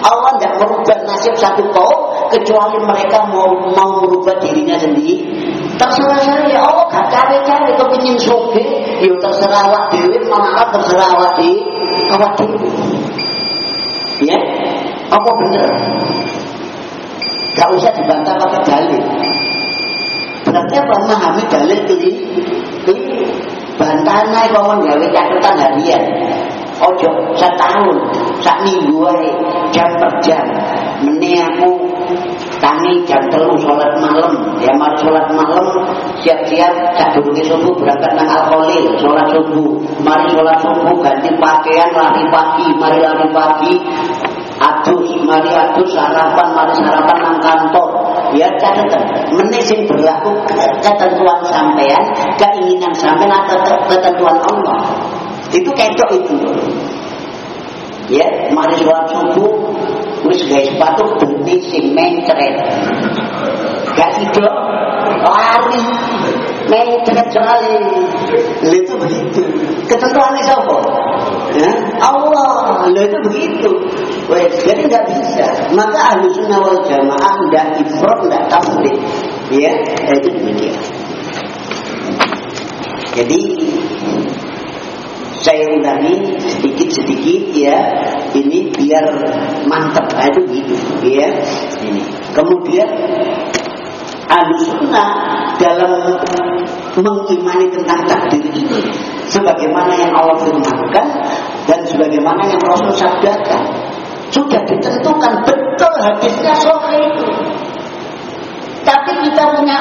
Allah tidak merubah nasib satu kaum kecuali mereka mau mau merubah dirinya sendiri. Terserah saya, oh gak cawe-cawe kepingin soge, ya terserah awak dewi, malah terserah awak dewi, awak dewi. Ya, apa bener? Gak usah dibantah pakai dalil. Berarti apa? Memahami dalil keli, keli. Bantahan naik ngomong gawe catatan harian. Ojo setahun, sak minggu jam per jam. Mene aku kami jam telu sholat malam, ya mari sholat malam siap-siap sak durunge subuh berangkat nang alkoholil, sholat subuh. Mari sholat subuh ganti pakaian lari pagi, mari lari pagi. Adus, mari adus sarapan, mari sarapan nang kantor. Ya catatan, meneh sing berlaku ketentuan sampean, keinginan sampean atau ketentuan Allah. Itu kedok itu. Ya, mari sholat subuh, wis gawe sepatu beni sing mencret. Gak itu lari mencret soalnya. Itu begitu. Ketentuannya siapa? Ya, Allah. Itu begitu. Wes, jadi nggak bisa. Maka ahlu sunnah wal jamaah nggak ifrat, nggak tafsir. Ya, itu demikian. Jadi saya ulangi sedikit-sedikit ya. Ini biar mantap nah, itu gitu ya. Ini. Kemudian Alusuna dalam mengimani tentang takdir ini. Sebagaimana yang Allah firmankan dan sebagaimana yang Rasul sabdakan. Sudah ditentukan betul hadisnya soal itu. Tapi kita punya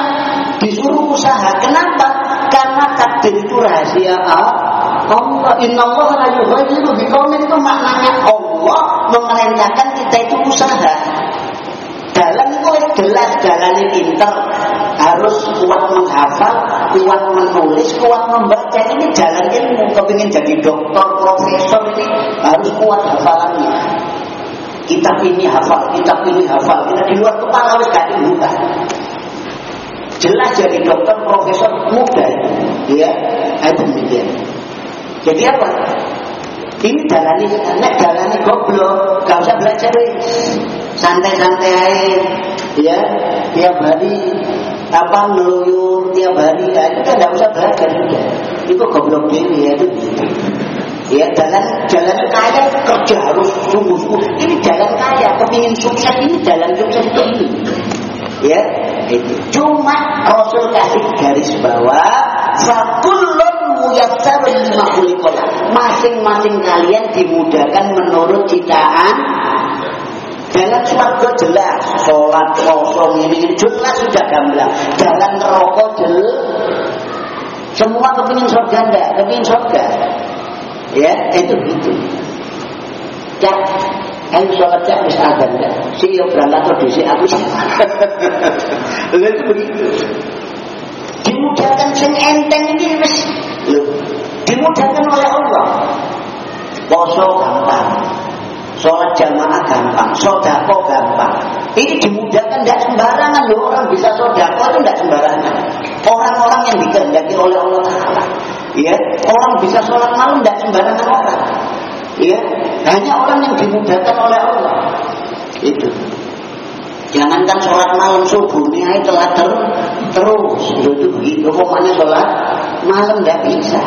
disuruh usaha. Kenapa? Karena takdir itu rahasia Allah Inna Allah la yughayyiru itu maknanya Allah memerintahkan kita itu usaha Jalan itu jelas jalan ini pinter harus kuat menghafal, kuat menulis, kuat membaca. Ini jalan ilmu. Kepingin jadi dokter, profesor ini harus kuat hafalannya. Kitab ini hafal, kitab ini hafal. Kita di luar kepala harus gak dibuka. Jelas jadi dokter, profesor mudah, ya. Itu demikian. Jadi apa? Ini jalani, nek jalani goblok, gak usah belajar santai-santai aja, ya. Tiap hari apa ngeluyur tiap hari ya itu kan usah belajar juga. Itu goblok ini ya itu. Ya jalan jalan kaya kerja harus sungguh-sungguh. Ini jalan kaya, kepingin sukses ini jalan sukses ini. Ya, itu. Cuma Rasul kasih garis bawah, fakullun lima. Masing-masing kalian dimudahkan menurut citaan Jalan suarga jelas, sholat kosong ini jelas sudah gamblang. Jalan neraka jelas. Semua kepingin surga enggak? Kepingin surga. Ya, itu gitu. Ya, ayo sholat ya bisa ada enggak? Si yo berangkat atau di aku <laughs> itu begitu. Dimudahkan sing enteng ini wis dimudahkan oleh Allah. Poso gampang, sholat jamaah gampang, sodako gampang. Ini dimudahkan tidak sembarangan loh orang bisa sodako itu tidak sembarangan. Orang-orang yang dikehendaki oleh Allah Taala, ya orang bisa sholat malam tidak sembarangan orang. Ya, hanya orang yang dimudahkan oleh Allah. Itu. Jangankan sholat malam subuhnya itu telah ter terus. Itu begitu. Pokoknya sholat malam tidak bisa?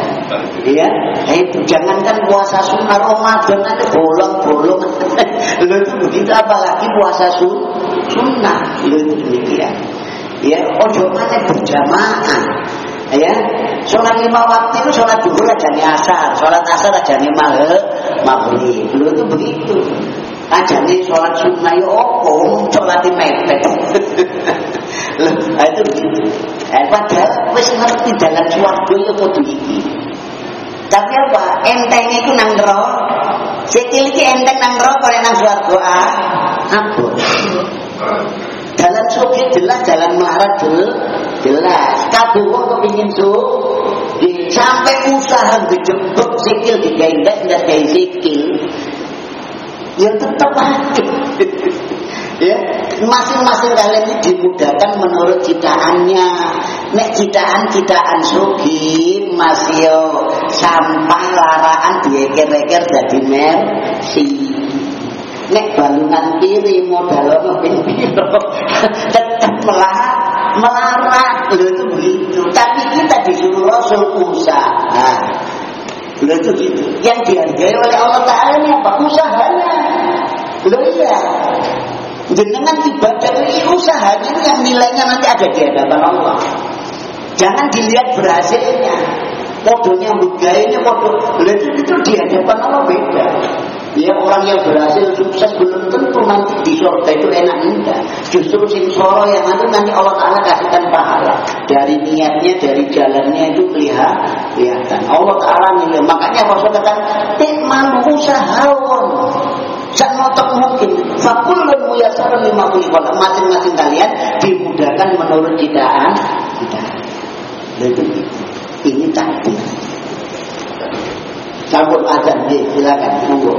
Ya itu. Jangankan puasa sunnah Ramadan nanti bolong-bolong. <laughs> Lo itu begitu. Apalagi puasa sun sunnah. Lo itu demikian. Ya ojo mana berjamaah ya sholat lima waktu itu sholat duhur aja nih asar sholat asar aja nih maghrib maghrib lo itu begitu aja nih sholat sunnah ya opo sholat mepet <laughs> Nah itu begitu. Eh, padahal wis ngerti dalam suatu itu kudu iki. Tapi apa? Entengnya itu nang nero. Sikil iki enteng nang nero kore nang swarga ah. Apa? Jalan suki jelas, jalan melarat jelas. Kabeh wong kepengin su sampai usaha dijebak sikil digendek ndak gawe sikil. Ya tetap aja. <laughs> ya masing-masing kalian ini dimudahkan menurut citaannya nek citaan citaan sugi masih sampah laraan dieker-eker jadi mersi nek balungan kiri modal ping <laughs> tetap melarang melarang lo itu begitu tapi kita disuruh rasul usaha lo itu gitu yang dihargai oleh Allah Taala ini apa usahanya lo iya Jenengan ibadah ini usahanya ini yang nilainya nanti ada di hadapan Allah. Jangan dilihat berhasilnya. Modonya budayanya modo. Itu, itu di hadapan Allah beda. Ya orang yang berhasil sukses belum tentu nanti di surga itu enak enggak. Justru sing soro yang nanti nanti Allah Taala kasihkan pahala dari niatnya, dari jalannya itu kelihatan. Allah Taala nilai. Makanya Rasul katakan, "Tikman usahawon." Sanotok mungkin Fakulun muyasarun lima kulikola Masing-masing kalian dimudahkan menurut ciptaan kita. Jadi ini takdir. ta gurɓatar ne kira ka dubo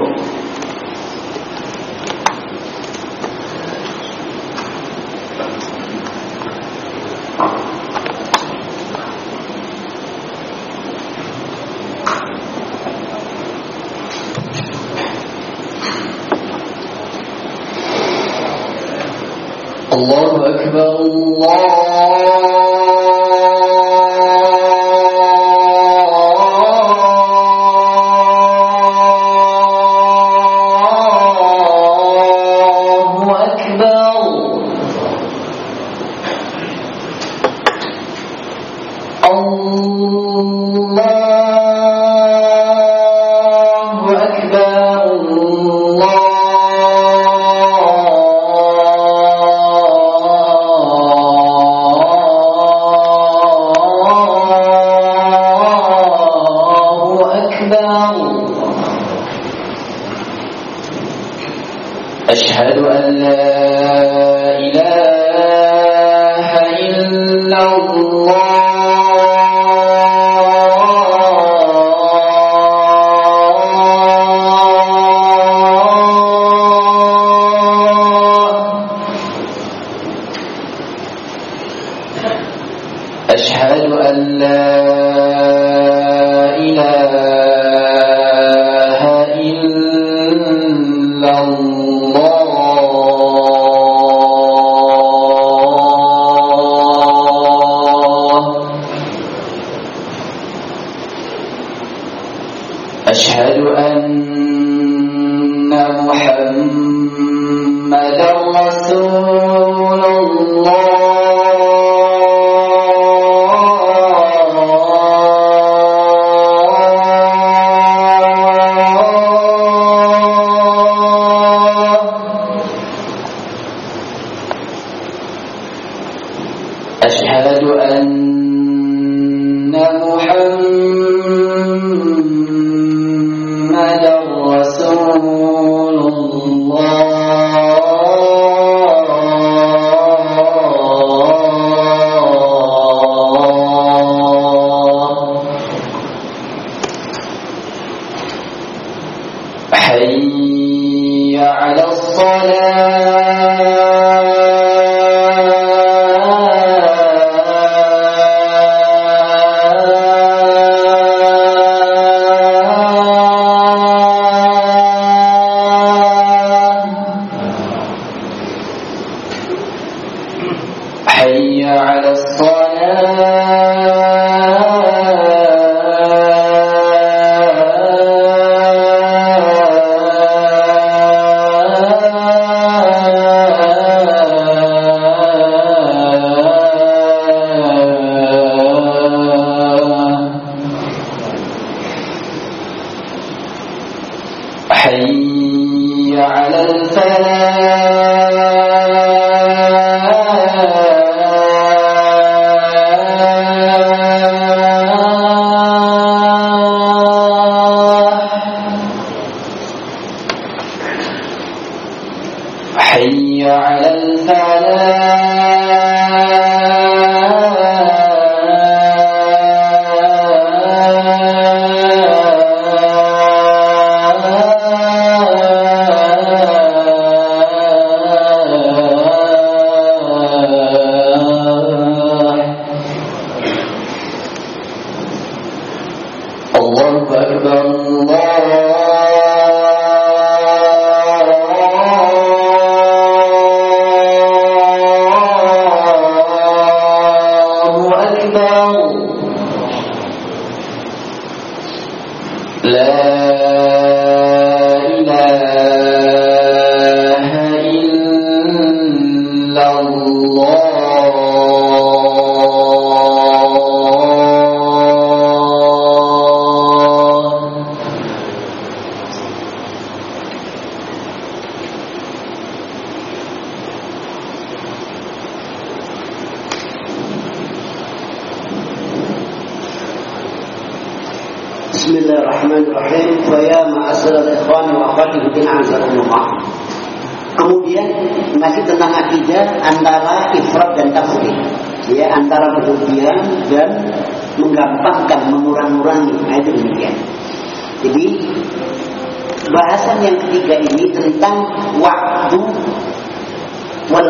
wal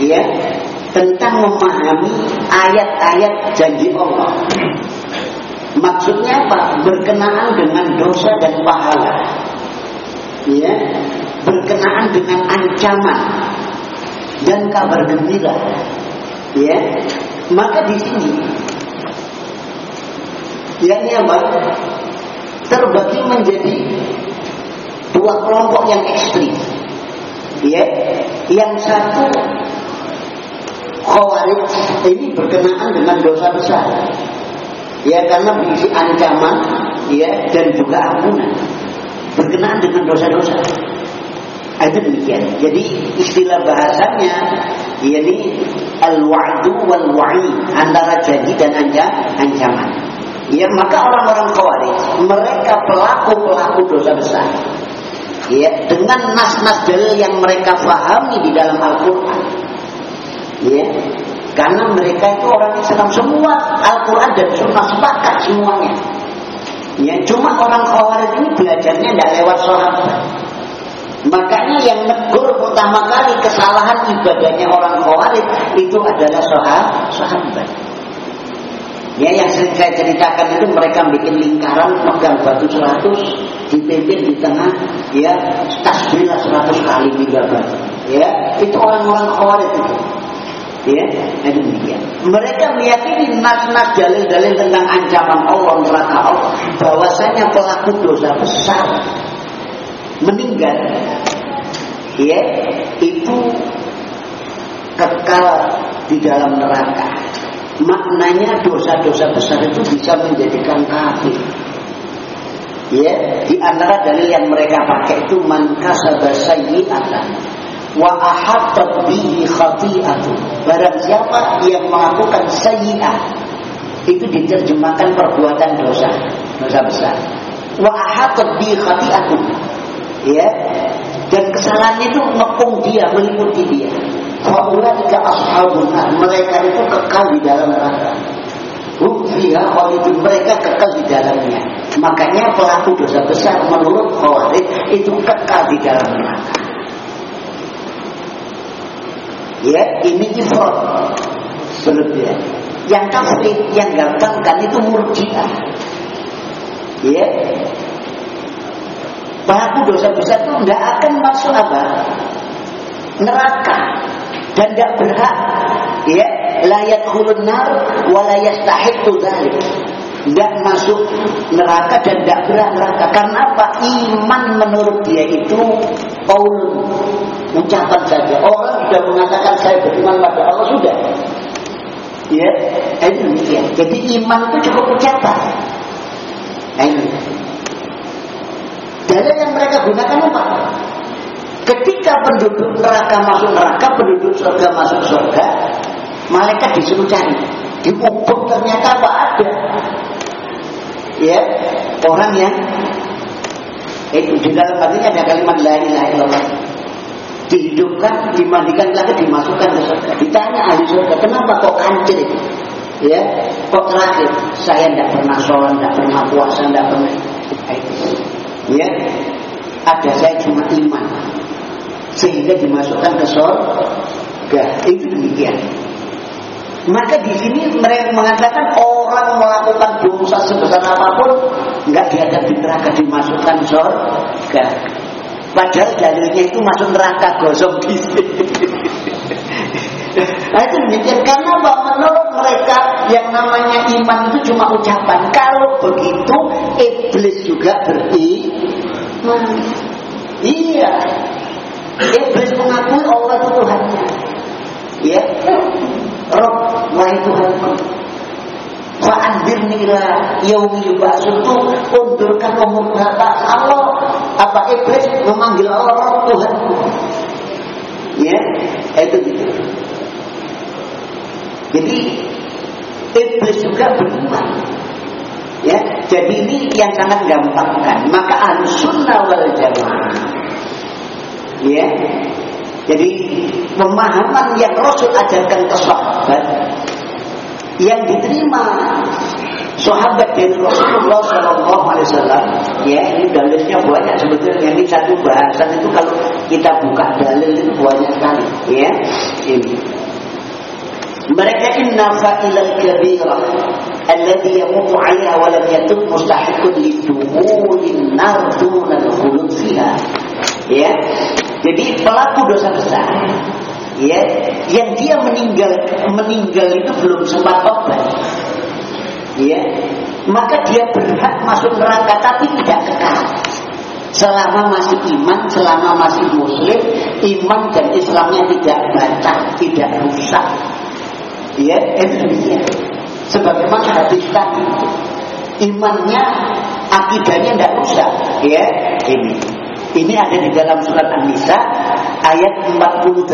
ya tentang memahami ayat-ayat janji Allah. Maksudnya apa? Berkenaan dengan dosa dan pahala. Ya berkenaan dengan ancaman dan kabar gembira. Ya maka di sini yakni apa? Terbagi menjadi dua kelompok yang ekstrim. Ya yang satu khawarij ini berkenaan dengan dosa besar. Ya karena berisi ancaman ya dan juga ampunan. Berkenaan dengan dosa-dosa. Nah, itu demikian. Jadi istilah bahasanya Ini al-wa'du wal wa'i antara janji dan anja, ancaman. Ya maka orang-orang khawarij mereka pelaku-pelaku dosa besar. Ya dengan nas-nas dalil yang mereka pahami di dalam Al-Qur'an. Ya karena mereka itu orang Islam semua Al-Quran dan Sunnah sepakat semuanya. Ya, cuma orang Khawarij ini belajarnya tidak lewat sahabat. Makanya yang negur pertama kali kesalahan ibadahnya orang Khawarij itu adalah sahabat. Ya yang sering saya ceritakan itu mereka bikin lingkaran pegang batu 100 dipimpin di tengah ya tasbihlah 100 kali tiga batu. Ya, itu orang-orang Khawarij itu. Ya, itu demikian. Mereka meyakini nas-nas dalil-dalil tentang ancaman Allah neraka Allah bahwasanya pelaku dosa besar meninggal ya itu kekal di dalam neraka maknanya dosa-dosa besar itu bisa menjadikan kafir. Ya di antara dalil yang mereka pakai itu man kasaba sayyi'atan wa ahattat bihi khati'atu. Barang siapa yang melakukan sayyi'ah itu diterjemahkan perbuatan dosa dosa besar. Wa ahattat bihi khati'atu. Ya dan kesalahan itu mengepung dia meliputi dia faulaika ashabun. Mereka itu kekal di dalam neraka. Fiha khalidun. Mereka kekal di dalamnya. Makanya pelaku dosa besar menurut Khawarij itu kekal di dalam neraka. Ya, ini ifrat berlebihan. Yang kafir, yang gampang kan itu murjiah. Ya, pelaku dosa besar itu tidak akan masuk apa? Neraka dan tidak berhak ya layat khulun nar yastahiqu dzalik tidak masuk neraka dan tidak berhak neraka karena apa iman menurut dia itu qaulun ucapan saja. Orang sudah mengatakan saya beriman pada Allah sudah. Ya, itu demikian. Jadi iman itu cukup ucapan. Ini. Dalil yang mereka gunakan apa? Ketika penduduk neraka masuk neraka, penduduk surga masuk surga, malaikat disuruh cari. Di kubur ternyata apa ada? Ya, orang yang itu di dalam hatinya ada kalimat la ilaha illallah dihidupkan, dimandikan lagi, dimasukkan ke surga. Ditanya ahli surga, kenapa kok kancil Ya, kok terakhir saya tidak pernah sholat, tidak pernah puasa, tidak pernah. Ya, ada saya cuma iman, sehingga dimasukkan ke surga. Itu demikian. Maka di sini mereka mengatakan orang melakukan dosa sebesar apa pun nggak dihadap di neraka dimasukkan surga. Padahal dalilnya itu masuk neraka gosong di <laughs> Nah itu demikian karena bahwa menurut mereka yang namanya iman itu cuma ucapan. Kalau begitu iblis juga beriman. Iya. Iblis mengakui Allah itu Tuhannya. Ya. Rob, wahai Tuhanku. Fa'andirni ila yaumi yub'atsun itu undurkan umur berapa Allah apa iblis memanggil Allah Tuhan ya itu gitu jadi iblis juga beriman ya jadi ini yang sangat gampang kan maka al-sunnah wal jamaah ya. Jadi pemahaman yang Rasul ajarkan ke sahabat yang diterima sahabat dari Rasulullah Shallallahu Alaihi Wasallam ya ini dalilnya banyak sebetulnya. Ini satu bahasan itu kalau kita buka dalil itu banyak sekali ya. Ini. Mereka inna fa'ilal kabira alladhi yamutu 'alaiha wa lam yatub mustahiqun lidukhulin nar al fiha. Ya jadi pelaku dosa besar ya yang dia meninggal meninggal itu belum sempat tobat ya maka dia berhak masuk neraka tapi tidak kekal selama masih iman selama masih muslim iman dan Islamnya tidak batal tidak rusak Ya, itu. Sebagaimana hadis tadi, imannya, akidahnya tidak rusak. Ya, ini. Ini ada di dalam surat An-Nisa ayat 48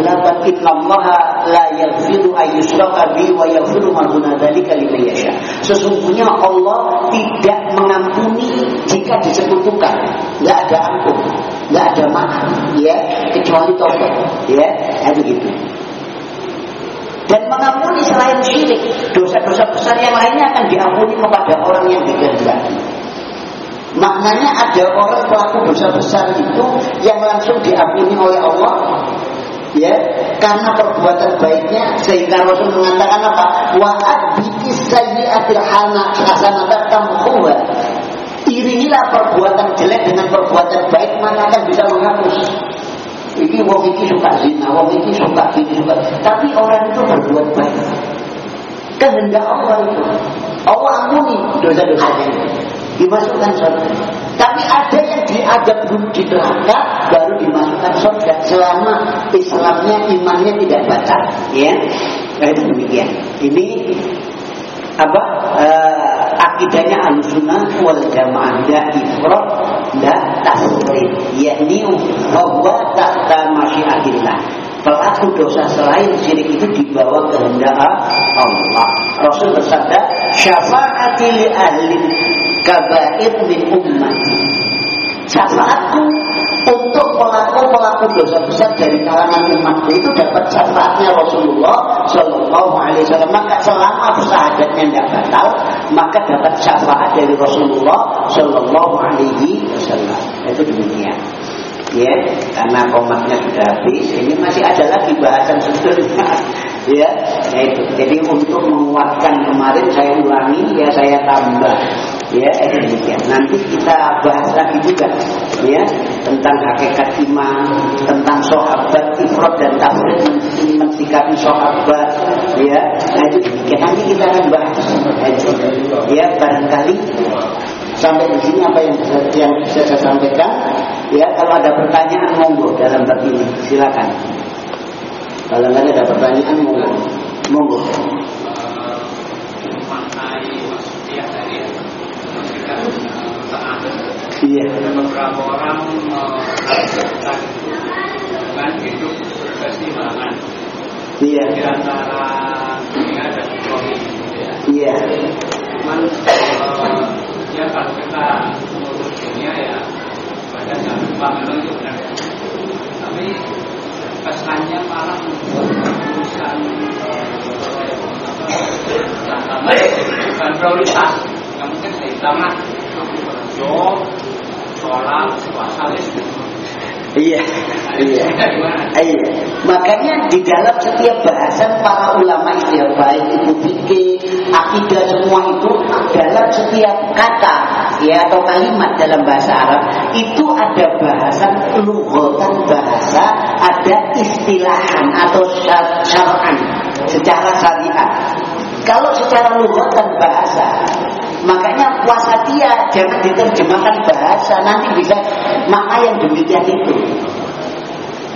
innallaha la yaghfiru ayyushraka bi wa yaghfiru ma duna dzalika liman yasha. Sesungguhnya Allah tidak mengampuni jika disekutukan. Enggak ada ampun, enggak ada maaf ya kecuali taubat ya. Itu gitu. Dan mengampuni selain syirik, dosa-dosa besar yang lainnya akan diampuni kepada orang yang dikehendaki. Maknanya ada orang pelaku dosa besar itu yang langsung diampuni oleh Allah ya karena perbuatan baiknya sehingga Rasul mengatakan apa wa'ad bikis sayyi'atil hasanatan tamhuha iringilah perbuatan jelek dengan perbuatan baik maka akan bisa menghapus ini wong iki suka zina, wong iki suka gini, suka. Tapi orang itu berbuat baik. Kehendak Allah itu. Allah ampuni dosa-dosanya dimasukkan surga. Tapi ada yang diadab dulu di neraka baru dimasukkan surga selama Islamnya imannya tidak batal, ya. Nah, itu demikian. Ini apa uh, akidahnya al-sunnah wal jamaah tidak ifrat tidak tasrif yakni bahwa tak masyiatillah pelaku dosa selain syirik itu dibawa kehendak Allah. Rasul bersabda, syafaati li ahli kabair min ummati. Syafaatku untuk pelaku-pelaku dosa besar dari kalangan umatku itu dapat syafaatnya Rasulullah Shallallahu Alaihi Wasallam. Maka selama syahadatnya tidak batal, maka dapat syafaat dari Rasulullah Shallallahu Alaihi Wasallam. Itu demikian ya karena komatnya sudah habis ini masih ada lagi bahasan sebetulnya <laughs> ya itu jadi untuk menguatkan kemarin saya ulangi ya saya tambah ya demikian. Nanti kita bahas lagi juga ya tentang hakikat iman tentang sahabat ifrod dan tafsir mensikapi sahabat ya. Nah itu demikian. Nanti kita akan bahas. Ya barangkali sampai di sini apa yang yang bisa saya sampaikan. Ya, kalau ada pertanyaan monggo dalam bab ini, silakan. Kalau nggak ada pertanyaan monggo, monggo. Iya. Beberapa orang mengatakan dengan hidup berkesimbangan. Iya. Di antara dunia dan rohani. Iya. Cuman uh, ya kalau kita mengurus dunia ya dan jangan lupa memang itu benar tapi kesannya malah membuat urusan bukan prioritas yang mungkin seimbang aku kerja sholat puasa Iya, iya, iya. Makanya di dalam setiap bahasan para ulama istilah baik itu fikih, akidah semua itu dalam setiap kata ya atau kalimat dalam bahasa Arab itu ada bahasan lughatan bahasa, ada istilahan atau syar'an secara syariat. Kalau secara lughatan bahasa Makanya wasatia jangan diterjemahkan bahasa nanti bisa maka yang demikian itu.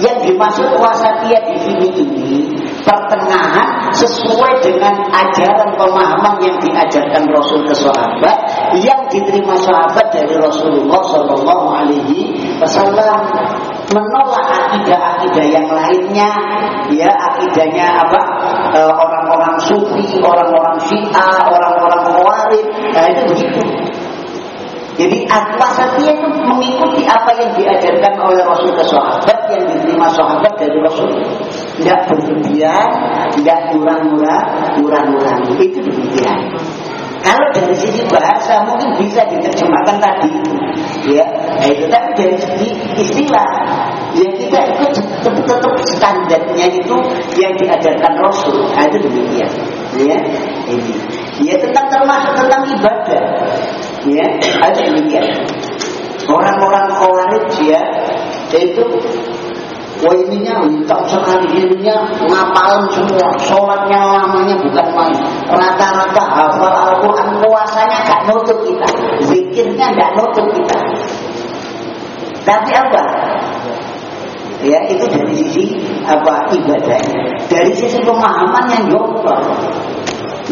Yang dimaksud wasatia di sini ini pertengahan sesuai dengan ajaran pemahaman yang diajarkan Rasul ke sahabat yang diterima sahabat dari Rasulullah Shallallahu Alaihi Wasallam menolak akidah-akidah yang lainnya ya akidahnya apa e, orang-orang sufi orang-orang syiah orang-orang khawarij nah itu begitu jadi wasatiyah itu mengikuti apa yang diajarkan oleh Rasul ke sahabat yang diterima sahabat dari Rasul. Tidak berlebihan, tidak kurang-kurang, kurang-kurang. Itu demikian. Kalau dari sisi bahasa mungkin bisa diterjemahkan tadi, ya, nah itu tapi dari segi istilah, ya kita ikut tetap, tetap standarnya itu yang diajarkan Rasul. Nah, itu demikian, ya, ini. Ya tentang termasuk tentang ibadah, ya, ada demikian. Orang-orang khawarij ya, itu Wah ininya hitam sekali ininya ngapalan semua. Sholatnya lamanya bukan main. Rata-rata hafal Al-Quran Puasanya gak nutup kita. Zikirnya gak nutup kita. Tapi apa? ya itu dari sisi apa ibadahnya. Dari sisi pemahaman yang jomplang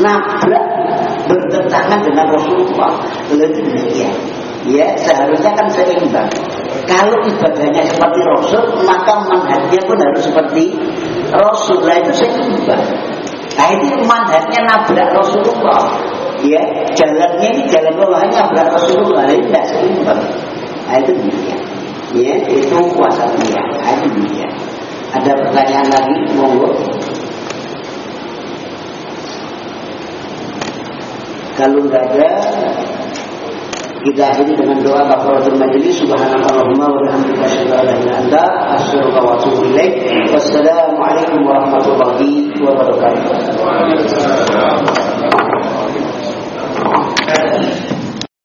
nabrak bertentangan dengan Rasulullah. Lebih demikian. ya seharusnya kan seimbang kalau ibadahnya seperti Rasul maka manhajnya pun harus seperti Rasul. Lah itu seimbang nah ini manhajnya nabrak Rasulullah. Ya jalannya ini jalan Allahnya nabrak Rasulullah. Ini tidak seimbang nah itu demikian ya itu kuasa dia. Nah, itu demikian ada pertanyaan lagi? Monggo. Kalau nggak ada kita akhiri dengan doa kafaratul majlis. Subhanallahumma wa bihamdika asyhadu an la ilaha illa anta astaghfiruka wa atubu ilaik. Wassalamu alaikum warahmatullahi wabarakatuh.